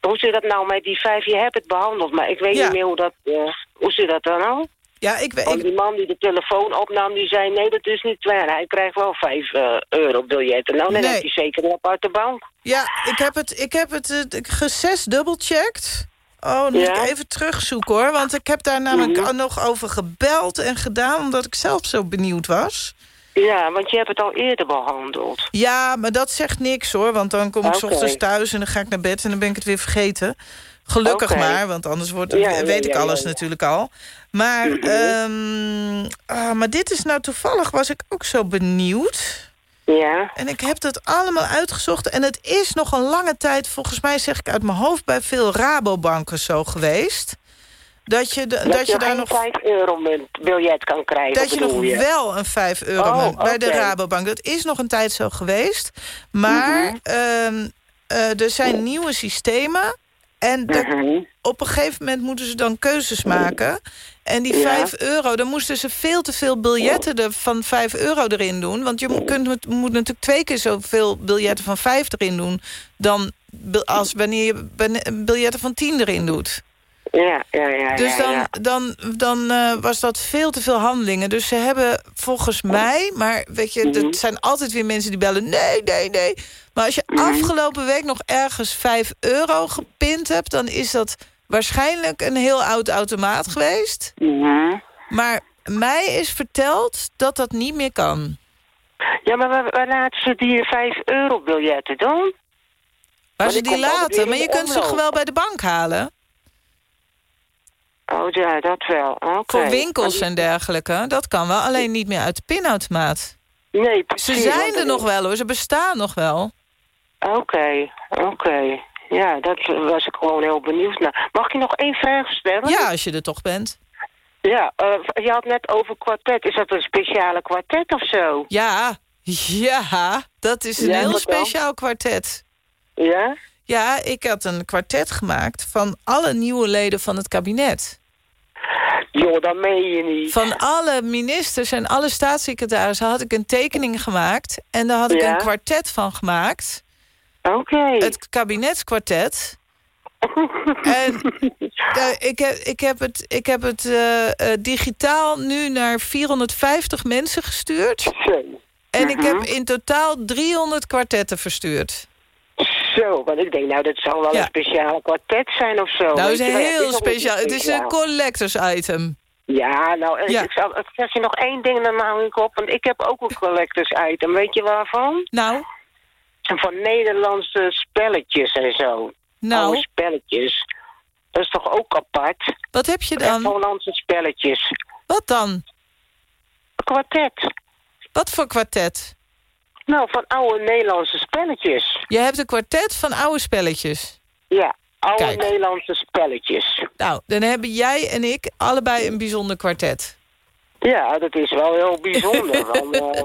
hoe zit dat nou met die vijf? Je hebt het behandeld, maar ik weet Ja. niet meer hoe dat... eh, hoe zit dat dan nou? Ja, ik weet... Want die man die de telefoon opnam, die zei... nee, dat is niet waar. Hij krijgt wel 5 eh, euro biljetten. Nou, dan Nee. heb je zeker een aparte bank. Ja, ik heb het, ik heb het uh, gezes dubbelcheckt. Oh, dan moet Ja? ik even terugzoeken hoor. Want ik heb daar namelijk Mhm. nog over gebeld en gedaan... omdat ik zelf zo benieuwd was. Ja, want je hebt het al eerder behandeld. Ja, maar dat zegt niks hoor. Want dan kom ik 's ochtends thuis en dan ga ik naar bed... en dan ben ik het weer vergeten. Gelukkig maar, want anders wordt, Ja, ja, weet ik alles natuurlijk al. Maar, ehm, ah, maar dit is nou toevallig, was ik ook zo benieuwd... Ja. En ik heb dat allemaal uitgezocht. En het is nog een lange tijd, volgens mij zeg ik uit mijn hoofd... bij veel Rabobanken zo geweest. Dat je, de, Dat, dat je daar nog, 5 euro biljet kan krijgen, dat je nog je? wel een 5 euro Oh, munt bij de. Rabobank. Dat is nog een tijd zo geweest. Maar Mhm. ehm, eh, er zijn nieuwe systemen. En Mhm. op een gegeven moment moeten ze dan keuzes maken. En die Ja. 5 euro, dan moesten ze veel te veel biljetten er van 5 euro erin doen. Want je kunt, moet natuurlijk twee keer zoveel biljetten van 5 erin doen... dan als wanneer je biljetten van 10 erin doet. Ja, ja, ja. Dus dan, ja. dan, dan eh, was dat veel te veel handelingen. Dus ze hebben volgens mij... maar weet je, het zijn altijd weer mensen die bellen... nee, nee, nee. Maar als je Mhm. afgelopen week nog ergens 5 euro gepind hebt... dan is dat waarschijnlijk een heel oud automaat geweest. Mhm. Maar mij is verteld dat dat niet meer kan. Ja, maar waar, waar laten ze die 5 euro biljetten dan? Waar ze die laten. Maar je kunt ze wel bij de bank halen? Oh ja, dat wel. Voor winkels en dergelijke. Dat kan wel, alleen niet meer uit de pinautomaat. Nee, Ze precies. zijn want er nog wel hoor, ze bestaan nog wel. Oké, oké. Ja, dat was ik gewoon heel benieuwd naar. Mag je nog één vraag stellen? Ja, als je er toch bent. Ja, eh, je had net over kwartet. Is dat een speciale kwartet of zo? Ja, ja, dat is een Ja, heel dan? speciaal kwartet. Ja? Ja, ik had een kwartet gemaakt van alle nieuwe leden van het kabinet. Joh, dat meen je niet. Van alle ministers en alle staatssecretarissen had ik een tekening gemaakt. En daar had ik Ja? een kwartet van gemaakt. Oké. Het kabinetskwartet. en eh, ik, heb, ik heb het, ik heb het eh, eh, digitaal nu naar 450 mensen gestuurd. En ik heb Mhm. in totaal 300 kwartetten verstuurd. Zo, want ik denk, nou, dat zal wel Ja. een speciale kwartet zijn of zo. nou, is wel, heel speciaal. Het is een collectors item. Ja, nou, Ja. ik, zal, zeg je nog één ding, dan hou ik op. Want ik heb ook een collectors item. Weet je waarvan? Nou, Van Nederlandse spelletjes en zo. nou, Oude spelletjes. Dat is toch ook apart? wat heb je dan? Hollandse spelletjes. Wat dan? Een kwartet. Wat voor kwartet? Nou, van oude Nederlandse spelletjes. Je hebt een kwartet van oude spelletjes. Ja, oude Kijk. Nederlandse spelletjes. Nou, dan hebben jij en ik allebei een bijzonder kwartet. Ja, dat is wel heel bijzonder. want, eh,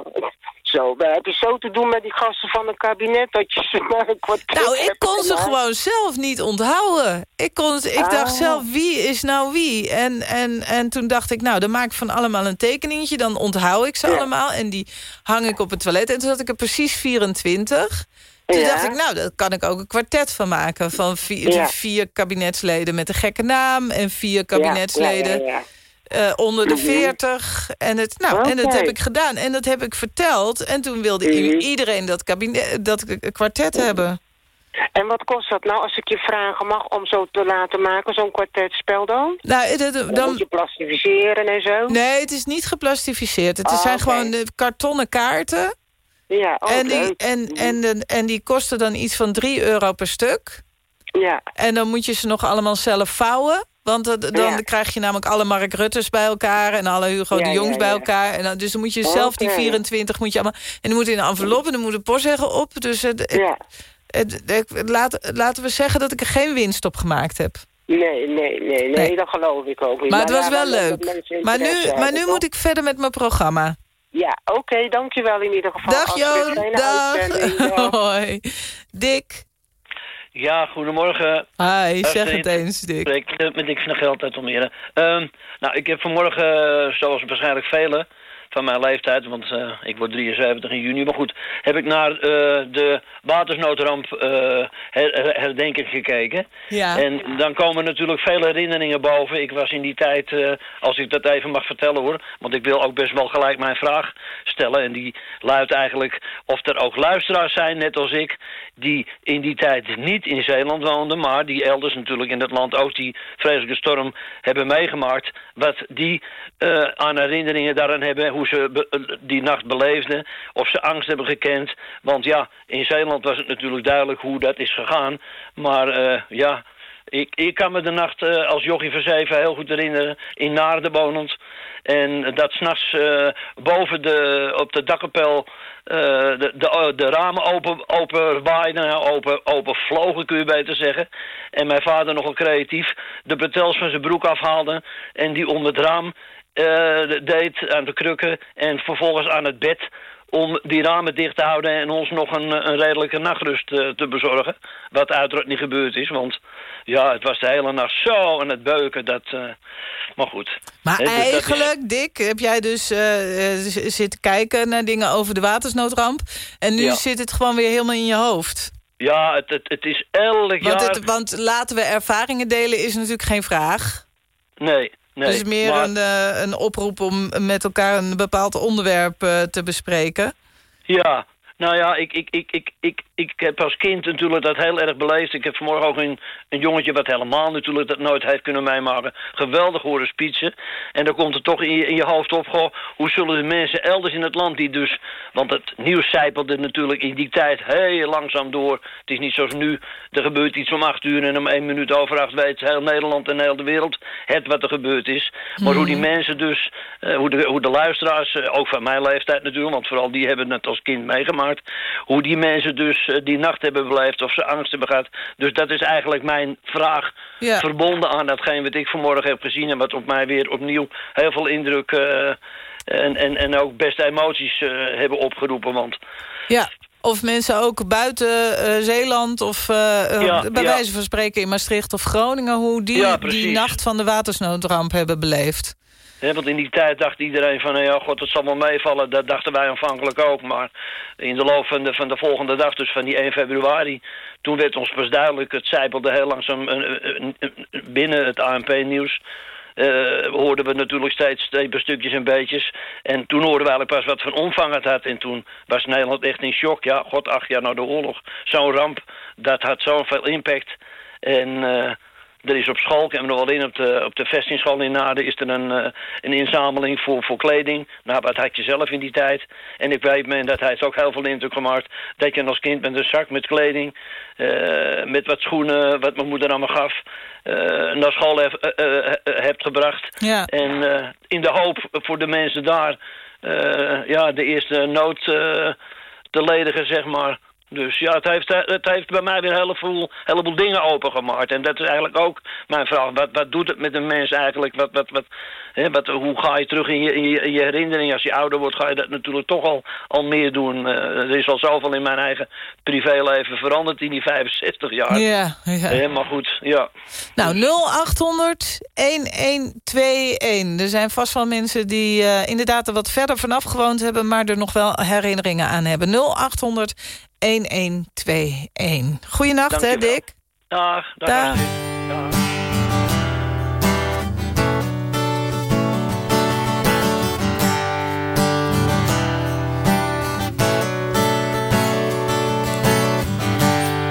zo, daar heb je zo te doen met die gasten van het kabinet... dat je ze maar een Nou, ik kon ze gewoon zelf niet onthouden. Ik, kon het, ik dacht Ah. zelf, wie is nou wie? En, en, en toen dacht ik, nou, dan maak ik van allemaal een tekeningetje. Dan onthoud ik ze Ja. allemaal en die hang ik op het toilet. En toen had ik er precies 24. Toen Ja. dacht ik, nou, daar kan ik ook een kwartet van maken. Van vier, Ja. vier kabinetsleden met een gekke naam... en vier kabinetsleden Ja, eh, onder de Mhm. 40. En, het, nou, en dat Oké. heb ik gedaan. En dat heb ik verteld. En toen wilde Mhm. iedereen dat, kabinet, dat kwartet hebben. En wat kost dat nou, als ik je vragen mag... om zo te laten maken, zo'n kwartetspel dan? Nou, Dan, dan, moet je plastificeren en zo? nee, het is niet geplastificeerd. Het Oh, zijn oké. gewoon de kartonnen kaarten. Ja, oh, en, die, en, en, de- en die kosten dan iets van 3 euro per stuk. Ja, En dan moet je ze nog allemaal zelf vouwen. Want eh, dan Ja. krijg je namelijk alle Mark Rutters bij elkaar... en alle Hugo Ja, de Jongs ja, bij elkaar. En dan, dus dan moet je zelf die Oké. 24 moet je allemaal... en die moeten in een envelop en dan moet de op. Dus het, het- Ja. het- laat, laten we zeggen dat ik er geen winst op gemaakt heb. Nee, nee, nee, nee, Nee. dat geloof ik ook niet. Maar het was wel leuk. Maar nu, maar nu moet ik verder met mijn programma. Ja, oké, dankjewel in ieder geval. Dag. Joon, dag. dag. Hoi. Dick. Ja, goedemorgen. Hi, zeg Astrid. het eens, Dick. Ik met Dick van de Geld uit Almere. Ehm, nou, ik heb vanmorgen, eh, zoals waarschijnlijk velen van mijn leeftijd... want eh, ik word 73 in juni, maar goed... heb ik naar eh, de watersnoodramp eh, her- her- herdenking gekeken. Ja. En dan komen natuurlijk veel herinneringen boven. Ik was in die tijd, eh, als ik dat even mag vertellen hoor... want ik wil ook best wel gelijk mijn vraag stellen... en die luidt eigenlijk of er ook luisteraars zijn, net als ik... die in die tijd niet in Zeeland woonden... maar die elders natuurlijk in het land ook die vreselijke storm hebben meegemaakt... wat die eh, aan herinneringen daaraan hebben... hoe ze eh, die nacht beleefden, of ze angst hebben gekend. Want ja, in Zeeland was het natuurlijk duidelijk hoe dat is gegaan. Maar eh, ja... Ik, ik kan me de nacht als jochie van heel goed herinneren, in Naarden wonend. En dat s'nachts eh boven de, op de dakkapel de, de, de ramen open, open waaiden, nou, open, open vlogen kun je beter zeggen. En mijn vader nogal creatief de betels van zijn broek afhaalde en die om het raam eh, deed aan de krukken en vervolgens aan het bed om die ramen dicht te houden en ons nog een, een redelijke nachtrust eh, te bezorgen. Wat uiteraard niet gebeurd is, want ja, het was de hele nacht zo aan het beuken. Dat, eh, maar goed. Maar dus dat is- eigenlijk, Dick, heb jij dus z- zitten kijken naar dingen over de watersnoodramp. En nu Ja. zit het gewoon weer helemaal in je hoofd. Ja, het, het, het is elk Want, jaar... het, want laten we ervaringen delen is natuurlijk geen vraag. Nee, nee. het is meer maar- een, eh, een oproep om met elkaar een bepaald onderwerp eh, te bespreken. Ja, nou ja, ik, ik, ik, ik, ik, ik heb als kind natuurlijk dat heel erg beleefd. Ik heb vanmorgen ook een, een jongetje wat helemaal natuurlijk dat nooit heeft kunnen meemaken. Geweldig horen spitsen. En dan komt het toch in je, in je hoofd op, goh, hoe zullen de mensen elders in het land die dus... Want het nieuws zijpelde natuurlijk in die tijd heel langzaam door. Het is niet zoals nu, er gebeurt iets om acht uur en om één minuut over acht weet heel Nederland en heel de wereld het wat er gebeurd is. Maar hoe die mensen dus, eh, hoe, de, hoe de luisteraars, eh, ook van mijn leeftijd natuurlijk, want vooral die hebben het als kind meegemaakt, hoe die mensen dus die nacht hebben beleefd of ze angst hebben gehad. Dus dat is eigenlijk mijn vraag, Ja. verbonden aan datgene wat ik vanmorgen heb gezien en wat op mij weer opnieuw heel veel indruk eh, en, en, en ook beste emoties eh, hebben opgeroepen. Want Ja. Of mensen ook buiten eh, Zeeland of Ja, bij ja. wijze van spreken in Maastricht of Groningen... hoe die Ja, die nacht van de watersnoodramp hebben beleefd. Want in die tijd dacht iedereen van, ja, god, het zal wel meevallen. Dat dachten wij aanvankelijk ook. Maar in de loop van de, van de volgende dag, dus van die 1 februari... toen werd ons pas duidelijk, het zijpelde heel langzaam binnen het ANP-nieuws... eh, hoorden we natuurlijk steeds, steeds stukjes en beetjes. En toen hoorden we eigenlijk pas wat van omvang het had. En toen was Nederland echt in shock. Ja, god, acht jaar na de oorlog. Zo'n ramp, dat had zoveel impact. En... eh, er is op school, ik heb me nog wel in, op de, op de vestingschool in Naarden... is er een, eh, een inzameling voor, voor kleding. Nou, wat had je zelf in die tijd? En ik weet me, en dat heeft ook heel veel indruk gemaakt... dat je als kind met een zak met kleding... eh, met wat schoenen, wat mijn moeder allemaal gaf... eh, naar school hef- hebt gebracht. Ja. En in de hoop voor de mensen daar... ja, de eerste nood te ledigen, zeg maar... Dus ja, het heeft, het heeft bij mij weer een heleboel, heleboel dingen opengemaakt. En dat is eigenlijk ook mijn vraag. Wat, wat doet het met een mens eigenlijk? Wat, wat, wat, hè, wat, hoe ga je terug in je, in, je, in je herinnering? Als je ouder wordt, ga je dat natuurlijk toch al, al meer doen. Eh, er is al zoveel in mijn eigen privéleven veranderd in die 65 jaar. Ja, ja. Maar goed, ja. Nou, 0800 1121. Er zijn vast wel mensen die eh, inderdaad er wat verder vanaf gewoond hebben... maar er nog wel herinneringen aan hebben. 0800 1121. Goeienacht, hè. Dick? Dag. Dag. Dag. Dag.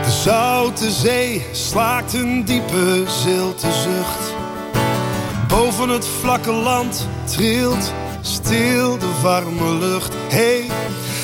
De zoute zee slaakt een diepe zilte zucht. Boven het vlakke land trilt stil de warme lucht. Hey,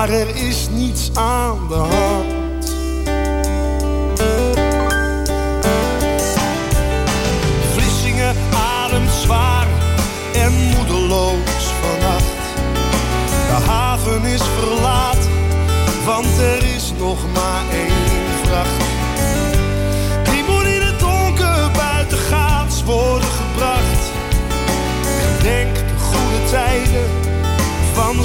Maar er is niets aan de hand.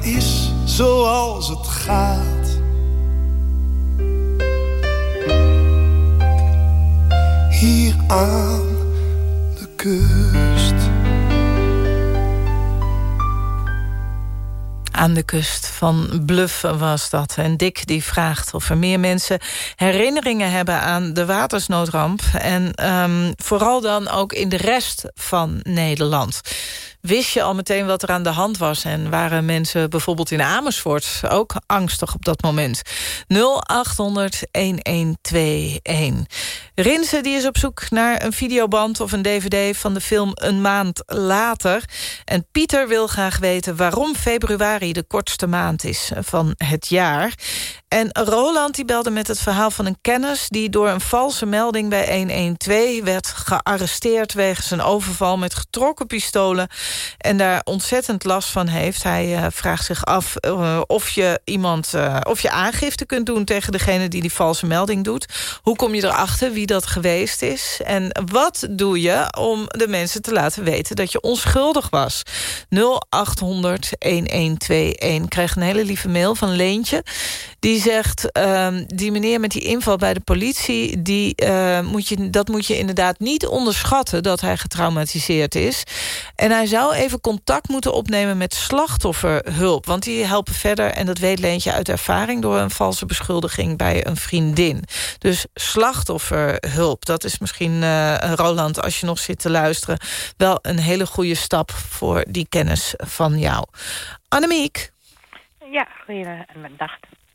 Is zoals het gaat. Hier aan de kust. Aan de kust van Bluff was dat. En Dick die vraagt of er meer mensen herinneringen hebben aan de watersnoodramp. En ehm, vooral dan ook in de rest van Nederland. Wist je al meteen wat er aan de hand was? En waren mensen bijvoorbeeld in Amersfoort ook angstig op dat moment? 0800-1121. Rinse die is op zoek naar een videoband of een dvd... van de film Een Maand Later. En Pieter wil graag weten waarom februari de kortste maand is van het jaar. En Roland die belde met het verhaal van een kennis... die door een valse melding bij 112 werd gearresteerd... wegens een overval met getrokken pistolen... en daar ontzettend last van heeft. Hij uh, vraagt zich af uh, of je iemand uh, of je aangifte kunt doen... tegen degene die die valse melding doet. Hoe kom je erachter wie dat geweest is? En wat doe je om de mensen te laten weten... dat je onschuldig was? 0800-1121. Krijg een hele lieve mail van Leentje... Die zegt, uh, die meneer met die inval bij de politie... Die, uh, moet je, dat moet je inderdaad niet onderschatten... dat hij getraumatiseerd is. En hij zou even contact moeten opnemen met slachtofferhulp. Want die helpen verder, en dat weet Leentje uit ervaring... door een valse beschuldiging bij een vriendin. Dus slachtofferhulp, dat is misschien, uh, Roland... als je nog zit te luisteren... wel een hele goede stap voor die kennis van jou. Annemiek? Ja, goeiedag.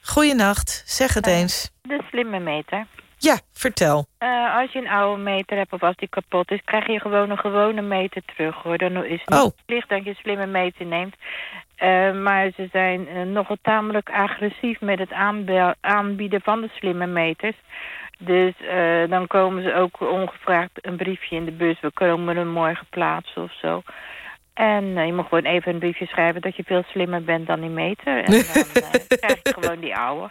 Goeienacht, zeg het uh, eens. De slimme meter. Ja, vertel. Uh, als je een oude meter hebt of als die kapot is... krijg je gewoon een gewone meter terug. hoor. Dan is het oh. niet plicht dat je een slimme meter neemt. Uh, maar ze zijn uh, nogal tamelijk agressief met het aanbieden van de slimme meters. Dus dan komen ze ook ongevraagd een briefje in de bus. We komen hem morgen plaatsen of zo. En eh, je moet gewoon even een briefje schrijven dat je veel slimmer bent dan die meter. En dan eh, krijg je gewoon die oude.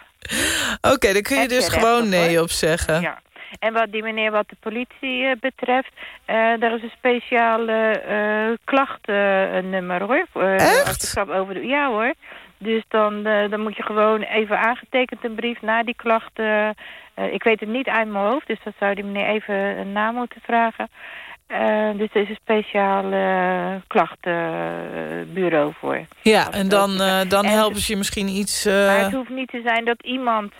Oké, dan kun je dus gewoon nee op zeggen. Ja. En wat die meneer wat de politie eh, betreft, daar is een speciale eh klachtennummer hoor. Eh, Als over de, ja hoor. Dus dan, dan moet je gewoon even aangetekend een brief naar die klachten. ik weet het niet uit mijn hoofd, dus dat zou die meneer even een naam moeten vragen. Eh, dus er is een speciaal klachtenbureau voor. Ja, en dan, eh, dan En- helpen ze je misschien iets... eh, Maar het hoeft niet te zijn dat iemand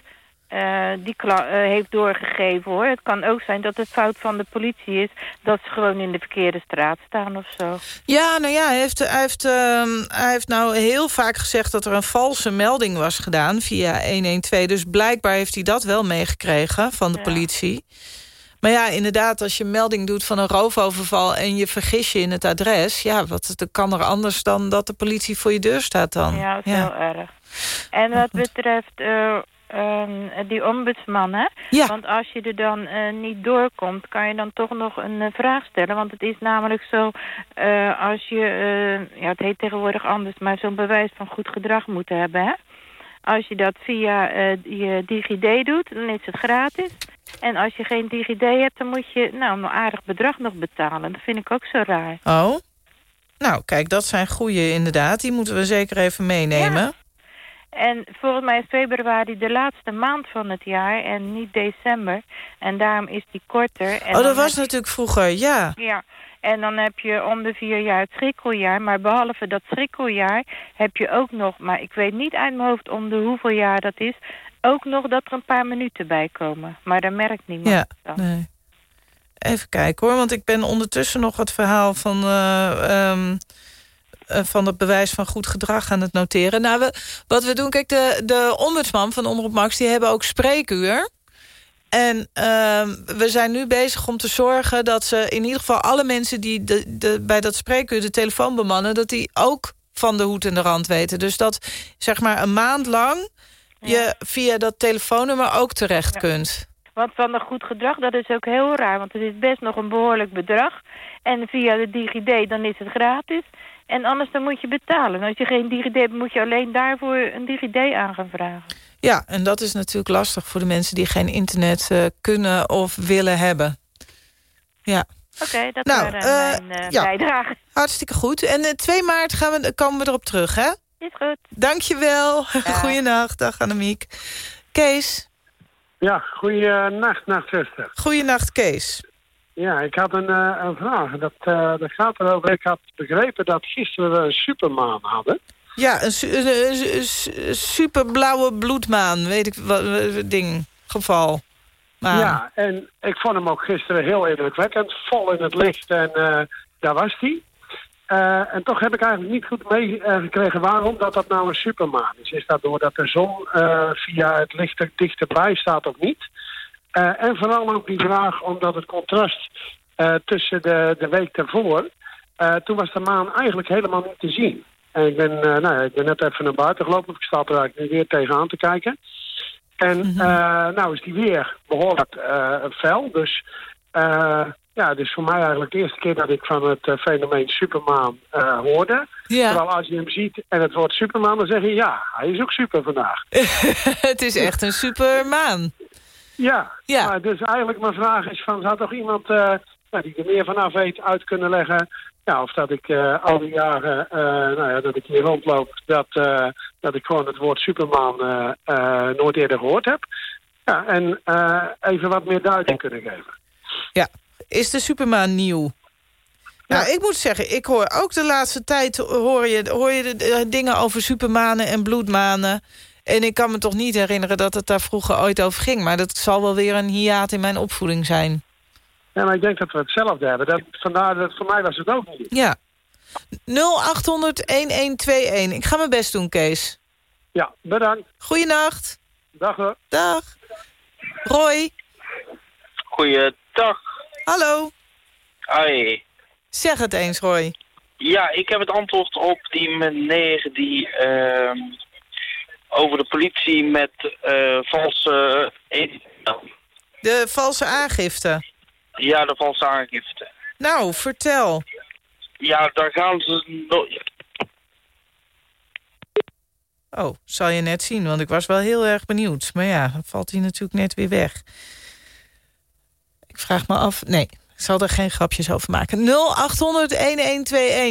die kla- heeft doorgegeven hoor. Het kan ook zijn dat het fout van de politie is dat ze gewoon in de verkeerde straat staan of zo. Ja, nou ja, hij heeft, hij, heeft, ehm, hij heeft nou heel vaak gezegd dat er een valse melding was gedaan via 112. Dus blijkbaar heeft hij dat wel meegekregen van de politie. Maar ja, inderdaad, als je een melding doet van een roofoverval... en je vergis je in het adres... ja, wat dat kan er anders dan dat de politie voor je deur staat dan? Ja, dat is heel erg. En wat betreft ehm, die ombudsman, hè? Want als je er dan eh, niet doorkomt, kan je dan toch nog een eh, vraag stellen. Want het is namelijk zo, eh, als je, ja, het heet tegenwoordig anders, maar zo'n bewijs van goed gedrag moet hebben, hè? Als je dat via je DigiD doet, dan is het gratis. En als je geen DigiD hebt, dan moet je nou, een aardig bedrag nog betalen. Dat vind ik ook zo raar. Oh? Nou, kijk, dat zijn goede inderdaad. Die moeten we zeker even meenemen. En volgens mij is februari de laatste maand van het jaar en niet december. En daarom is die korter. En oh, dat was natuurlijk vroeger, ja. Ja, en dan heb je om de vier jaar het schrikkeljaar. Maar behalve dat schrikkeljaar heb je ook nog... maar ik weet niet uit mijn hoofd om de hoeveel jaar dat is... ook nog dat er een paar minuten bij komen. Maar daar merkt niemand Ja, dan. nee. Even kijken hoor, want ik ben ondertussen nog het verhaal van... eh, ehm, eh, van het bewijs van goed gedrag aan het noteren. Nou, we, wat we doen, kijk, de, de ombudsman van Omroep Max... die hebben ook spreekuur. En ehm, we zijn nu bezig om te zorgen dat ze in ieder geval... alle mensen die de, de, bij dat spreekuur de telefoon bemannen... dat die ook van de hoed en de rand weten. Dus dat zeg maar een maand lang... je via dat telefoonnummer ook terecht kunt. Want van dat goed gedrag, dat is ook heel raar. Want het is best nog een behoorlijk bedrag. En via de DigiD, dan is het gratis. En anders dan moet je betalen. En als je geen DigiD hebt, moet je alleen daarvoor een DigiD aan gaan vragen. Ja, en dat is natuurlijk lastig voor de mensen die geen internet eh, kunnen of willen hebben. Ja. Oké, dat Nou, waren eh, mijn eh, ja. bijdrage. Hartstikke goed. En eh, 2 maart gaan we, komen we erop terug, hè? Is goed. Dankjewel. Goeienacht. Dag Annemiek. Kees. Ja, goeienacht, nachtzuster. Goeienacht, Kees. Ja, ik had een, eh, een vraag. Dat, eh, dat gaat erover. Ik had begrepen dat gisteren we een supermaan hadden. Ja, een, su een, een- een su- superblauwe bloedmaan, weet ik wat, ding, geval. Maan. Ja, en ik vond hem ook gisteren heel indrukwekkend. Vol in het licht en eh, daar was hij. Eh, en toch heb ik eigenlijk niet goed meegekregen waarom dat dat nou een supermaan is. Is dat doordat de zon eh, via het licht er dichterbij staat of niet? Eh, en vooral ook die vraag omdat het contrast tussen de, de week daarvoor... toen was de maan eigenlijk helemaal niet te zien. En ik ben, nou, ik ben net even naar buiten gelopen. Ik sta er eigenlijk nu weer tegenaan te kijken. En eh, nou is die weer behoorlijk eh fel. Dus eh, ja, dus voor mij eigenlijk de eerste keer dat ik van het eh, fenomeen Supermaan eh, hoorde. Ja. Terwijl als je hem ziet en het woord Supermaan, dan zeg je ja, hij is ook super vandaag. het is echt een supermaan. Ja, Maar dus eigenlijk mijn vraag is van, zou toch iemand eh, nou, die er meer vanaf weet uit kunnen leggen... Ja, of dat ik al die jaren nou ja, dat ik hier rondloop, dat, dat ik gewoon het woord Superman nooit eerder gehoord heb. Ja, en even wat meer duiding kunnen geven. Ja, is de supermaan nieuw? Nou, ik moet zeggen, ik hoor ook de laatste tijd... hoor je, hoor je de, de dingen over supermanen en bloedmanen... En ik kan me toch niet herinneren dat het daar vroeger ooit over ging. Maar dat zal wel weer een hiaat in mijn opvoeding zijn. Ja, maar ik denk dat we hetzelfde hebben. Dat, vandaar dat voor mij was het ook niet. Ja. 0800-1121. Ik ga mijn best doen, Kees. Ja, bedankt. Goeienacht. Dag hoor. Dag. Roy. Goeiedag. Hallo. Hoi. Zeg het eens, Roy. Ja, ik heb het antwoord op die meneer die ehm, over de politie met eh, valse... De valse aangifte. Ja, de valse aangifte. Nou, vertel. Ja, daar gaan ze... Oh, zal je net zien, want ik was wel heel erg benieuwd. Maar ja, dan valt hij natuurlijk net weer weg. Ik vraag me af... Nee, ik zal er geen grapjes over maken. 0800-1121.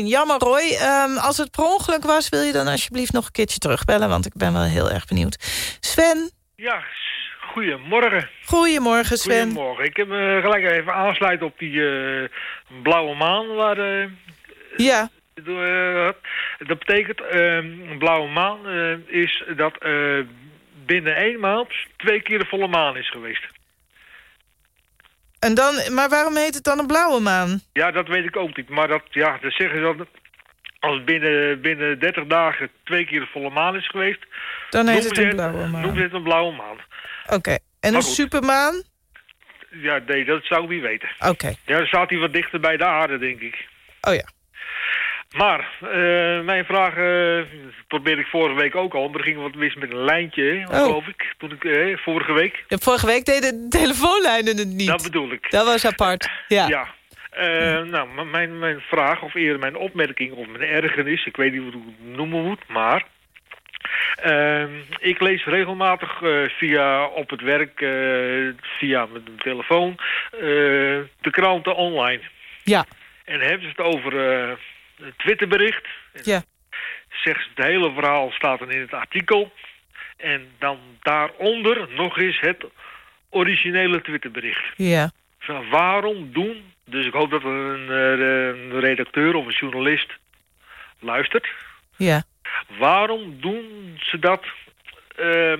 Jammer, Roy. Ehm, als het per ongeluk was, wil je dan alsjeblieft nog een keertje terugbellen... want ik ben wel heel erg benieuwd. Sven? Ja, goedemorgen. Goedemorgen, Sven. Goedemorgen. Ik heb me gelijk even aansluit op die eh, blauwe maan. Waar, eh, ja. eh, dat betekent, eh, een blauwe maan eh, is dat eh, binnen één maand twee keer de volle maan is geweest. En dan, maar waarom heet het dan een blauwe maan? Ja, dat weet ik ook niet. Maar dat, ja, dat zeggen ze dat als binnen, binnen 30 dagen twee keer de volle maan is geweest... Dan heet het een blauwe maan. Noemen ze het een blauwe maan. Oké. En Maar een goed. supermaan? Ja, nee, dat zou ik niet weten. Oké. Ja, dan staat hij wat dichter bij de aarde, denk ik. Oh ja. Maar, eh, mijn vraag eh probeerde ik vorige week ook al. Maar er ging wat mis met een lijntje, Oh. geloof ik. Toen ik, eh, vorige week. Ja, vorige week deden de telefoonlijnen het niet. Dat bedoel ik. Dat was apart. Ja. Ja. Nou, mijn, mijn vraag, of eerder mijn opmerking of mijn ergernis... ik weet niet hoe ik het noemen moet, maar... ehm, ik lees regelmatig via op het werk, eh, via mijn telefoon... de kranten online. Ja. En hebben ze het over Twitterbericht. Ja. Zegt ze, het hele verhaal staat dan in het artikel. En dan daaronder nog eens het originele Twitterbericht. Ja. Zo, waarom doen, dus ik hoop dat een, eh, een redacteur of een journalist luistert. Ja. Waarom doen ze dat eh,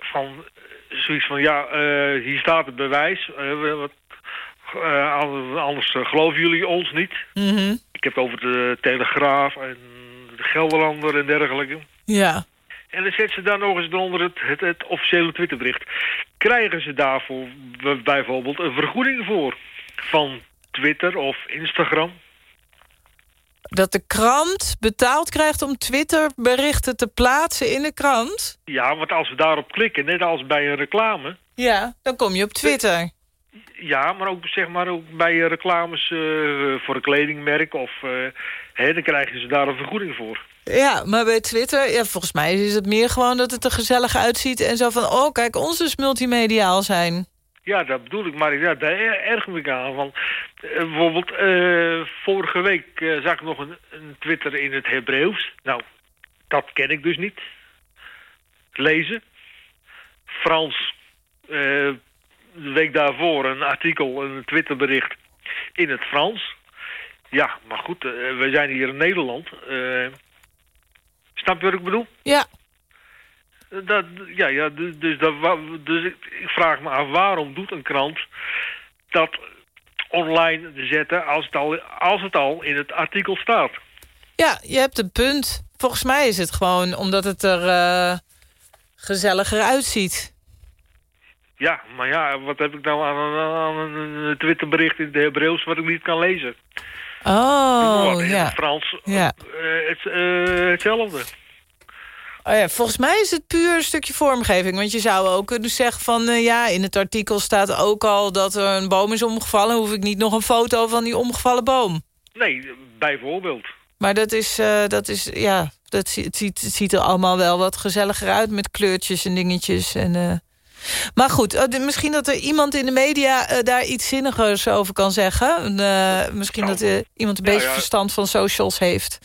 van zoiets van, ja, eh, hier staat het bewijs. we- wat, anders anders, eh, geloven jullie ons niet. Mhm. Ik heb het over de Telegraaf en de Gelderlander en dergelijke. Ja. En dan zetten ze daar nog eens onder het, het, het officiële Twitterbericht. Krijgen ze daarvoor bijvoorbeeld een vergoeding voor? Van Twitter of Instagram? Dat de krant betaald krijgt om Twitter-berichten te plaatsen in de krant? Ja, want als we daarop klikken, net als bij een reclame... Ja, dan kom je op Twitter. Ja, maar ook, zeg maar, ook bij reclames eh, voor een kledingmerk... of eh, hè, dan krijgen ze daar een vergoeding voor. Ja, maar bij Twitter, ja, volgens mij is het meer gewoon dat het er gezellig uitziet... en zo van, oh, kijk, ons dus multimediaal zijn. Ja, dat bedoel ik, maar ja, daar er- erger ik aan. Want eh, bijvoorbeeld, vorige week zag ik nog een, een Twitter in het Hebreeuws. Nou, dat ken ik dus niet. Lezen. Frans, de week daarvoor een artikel, een Twitterbericht in het Frans. Ja, maar goed, eh, we zijn hier in Nederland. Eh, snap je wat ik bedoel? Ja. Dat, ja, ja, dus, dus, dat, dus ik, vraag me af, waarom doet een krant dat online zetten als het al, als het al in het artikel staat? Ja, je hebt een punt. Volgens mij is het gewoon omdat het er eh, gezelliger uitziet. Ja, maar ja, wat heb ik nou aan, een- aan een Twitterbericht in het Hebreeuws wat ik niet kan lezen? Oh, ja. het Frans Ja. eh, het, eh, hetzelfde. Oh ja, volgens mij is het puur een stukje vormgeving. Want je zou ook kunnen zeggen van... eh, ja, in het artikel staat ook al dat er een boom is omgevallen. Hoef ik niet nog een foto van die omgevallen boom. Nee, bijvoorbeeld. Maar dat is, dat is ja, dat ziet, het ziet er allemaal wel wat gezelliger uit... met kleurtjes en dingetjes. En. Maar goed, eh, misschien dat er iemand in de media eh, daar iets zinnigers over kan zeggen. Eh, misschien dat iemand een Ja, beetje ja. verstand van socials heeft.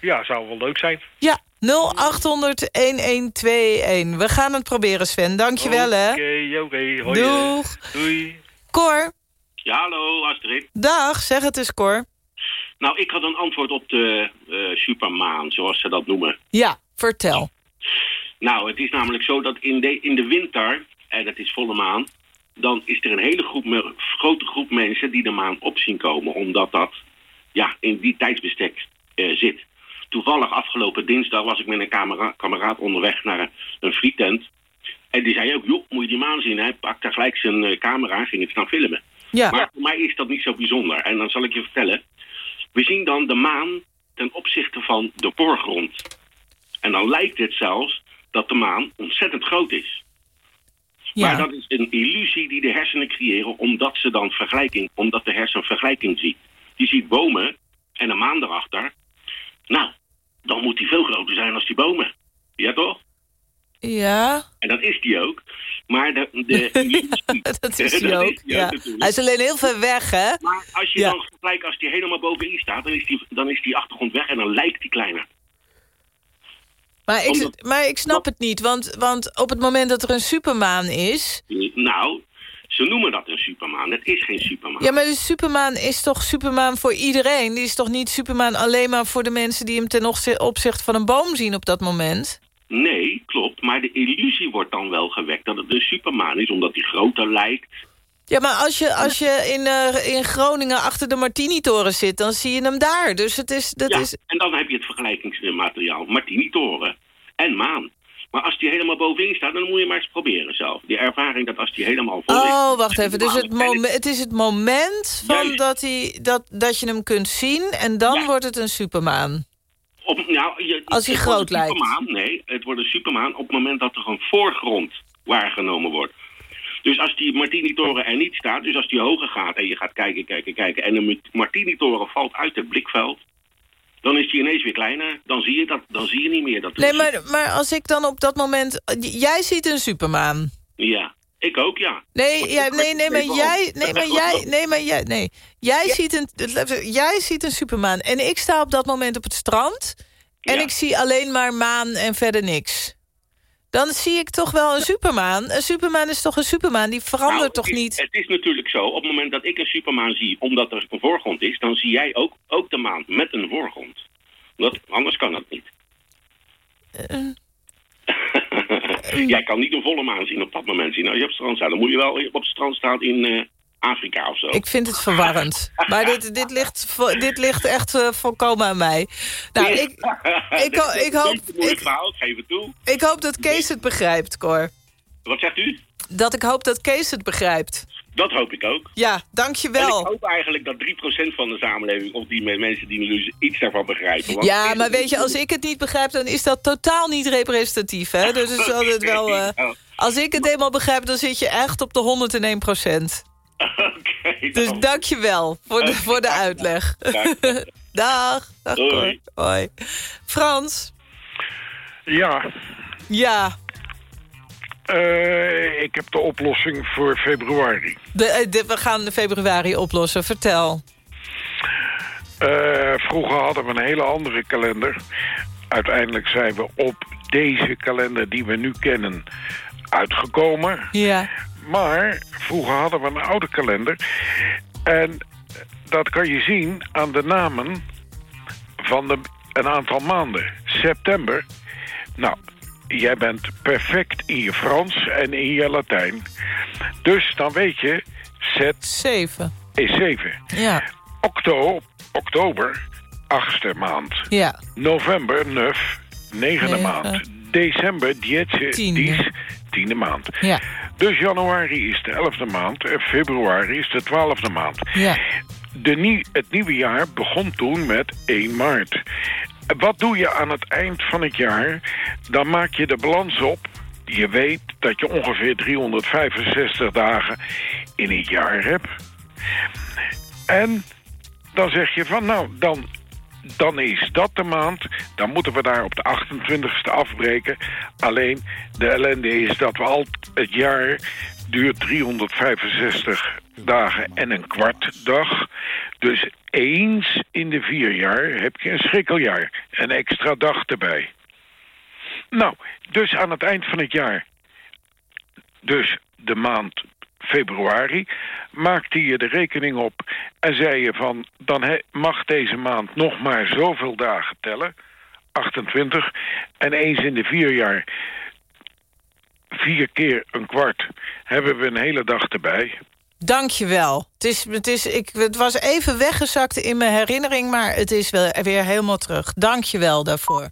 Ja, zou wel leuk zijn. Ja, 0800-1121. We gaan het proberen, Sven. Dank je wel, hè. Oké, oké. Doeg. Doei. Cor, Ja, hallo Astrid. dag. Zeg het eens, Cor. Nou, ik had een antwoord op de eh, supermaan, zoals ze dat noemen. Ja, vertel. Nou, het is namelijk zo dat in de, in de winter, en dat is volle maan... dan is er een hele groep, grote groep mensen die de maan op zien komen. Omdat dat ja, in die tijdsbestek eh, zit. Toevallig afgelopen dinsdag was ik met een kamera- kameraad onderweg naar een, een frietent. En die zei ook, joh, moet je die maan zien? Hij pakte gelijk zijn eh, camera en ging het staan filmen. Ja. Maar voor mij is dat niet zo bijzonder. En dan zal ik je vertellen. We zien dan de maan ten opzichte van de voorgrond. En dan lijkt het zelfs dat de maan ontzettend groot is. Ja. Maar dat is een illusie die de hersenen creëren, omdat ze dan vergelijking, omdat de hersen vergelijking ziet. Die ziet bomen en een maan erachter... nou, dan moet die veel groter zijn als die bomen. Ja, toch? Ja. En dat is die ook. Maar de... de dat is hij ook, ja. Hij is alleen heel ver weg, hè? Maar als je Ja. dan vergelijkt, als die helemaal bovenin staat... Dan is, die, dan is die achtergrond weg en dan lijkt die kleiner. Maar ik, Omdat- maar ik snap het niet, want, want op het moment dat er een supermaan is... Nou, ze noemen dat een supermaan. Het is geen supermaan. Ja, maar de supermaan is toch supermaan voor iedereen? Die is toch niet supermaan alleen maar voor de mensen... die hem ten opzi- opzichte van een boom zien op dat moment? Nee, klopt. Maar de illusie wordt dan wel gewekt dat het een supermaan is... omdat die groter lijkt. Ja, maar als je, als je in, eh, in Groningen achter de Martini-toren zit... dan zie je hem daar. Dus het is... Dat ja, is en dan heb je het vergelijkingsmateriaal. Martini-toren en maan. Maar als die helemaal bovenin staat, dan moet je maar eens proberen zelf. Die ervaring dat als die helemaal vol is... Oh, wacht even. Dus het, En het- is het moment van dat, hij, dat, dat je hem kunt zien... en dan wordt het een supermaan. Op, nou, je, Als hij groot lijkt. Supermaan, nee, het wordt een supermaan op het moment dat er een voorgrond waargenomen wordt. Dus als die Martini-toren er niet staat, dus als die hoger gaat en je gaat kijken, kijken, kijken... en de Martini-toren valt uit het blikveld, dan is die ineens weer kleiner. Dan zie je, dat, dan zie je niet meer dat... Nee, maar, maar als ik dan op dat moment... Jij ziet een supermaan. Ja, ik ook, ja. Nee, ja, nee, nee, maar jij, nee, maar jij, nee, maar jij, nee. Jij, ziet een, jij ziet een supermaan. En ik sta op dat moment op het strand. En ik zie alleen maar maan en verder niks. Dan zie ik toch wel een supermaan. Een supermaan is toch een supermaan? Die verandert Nou, toch is- niet? Het is natuurlijk zo, op het moment dat ik een supermaan zie, omdat er een voorgrond is, dan zie jij ook, ook de maan met een voorgrond. Dat, anders kan dat niet. jij kan niet een volle maan zien op dat moment zien als je op het strand staat. Dan moet je wel op het strand staan in eh, Afrika of zo. Ik vind het verwarrend. Maar dit, dit, ligt, dit ligt echt eh, volkomen aan mij. Nou, ik, ik, ho- ik, hoop, verhaal, ik geef het toe. ik hoop dat Kees het begrijpt, Cor. Wat zegt u? Dat ik hoop dat Kees het begrijpt. Dat hoop ik ook. Ja, En dankjewel. ik hoop eigenlijk dat 3% van de samenleving, of die me- mensen die nu iets daarvan begrijpen. Want Ja, maar weet je, als ik het niet begrijp, dan is dat totaal niet representatief. Hè? Dus het is altijd wel... eh, als ik het eenmaal begrijp, dan zit je echt op de 101 procent. Dus dank je wel voor de, voor de uitleg. Dag. Dag, Hoi. Frans. Ja, Ja, eh, ik heb de oplossing voor februari. de, eh, de- we gaan de februari oplossen. Vertel. Eh, vroeger hadden we een hele andere kalender. Uiteindelijk zijn we op deze kalender die we nu kennen uitgekomen. Ja. Maar vroeger hadden we een oude kalender. En dat kan je zien aan de namen van de, een aantal maanden. September. Nou, jij bent perfect in je Frans en in je Latijn. Dus dan weet je, zet 7 is 7. Ja. Octo, oktober, achtste maand. Ja. November, neuf, negende Negen. maand. December, dietje, dies, tiende maand. Ja. Dus januari is de elfde maand en februari is de twaalfde maand. Ja. De nie het nieuwe jaar begon toen met 1 maart. Wat doe je aan het eind van het jaar? Dan maak je de balans op. Je weet dat je ongeveer 365 dagen in het jaar hebt. En dan zeg je van nou, dan, dan is dat de maand. Dan moeten we daar op de 28ste afbreken. Alleen de ellende is dat we al het jaar duurt 365 dagen en een kwart dag. Dus eens in de vier jaar heb je een schrikkeljaar. Een extra dag erbij. Nou, dus aan het eind van het jaar. Dus de maand februari maakte je de rekening op en zei je van... dan mag deze maand nog maar zoveel dagen tellen, 28... en eens in de vier jaar, vier keer een kwart... hebben we een hele dag erbij. Dank je wel. Het, is, het, is, ik, het was even weggezakt in mijn herinnering... maar het is weer helemaal terug. Dank je wel daarvoor.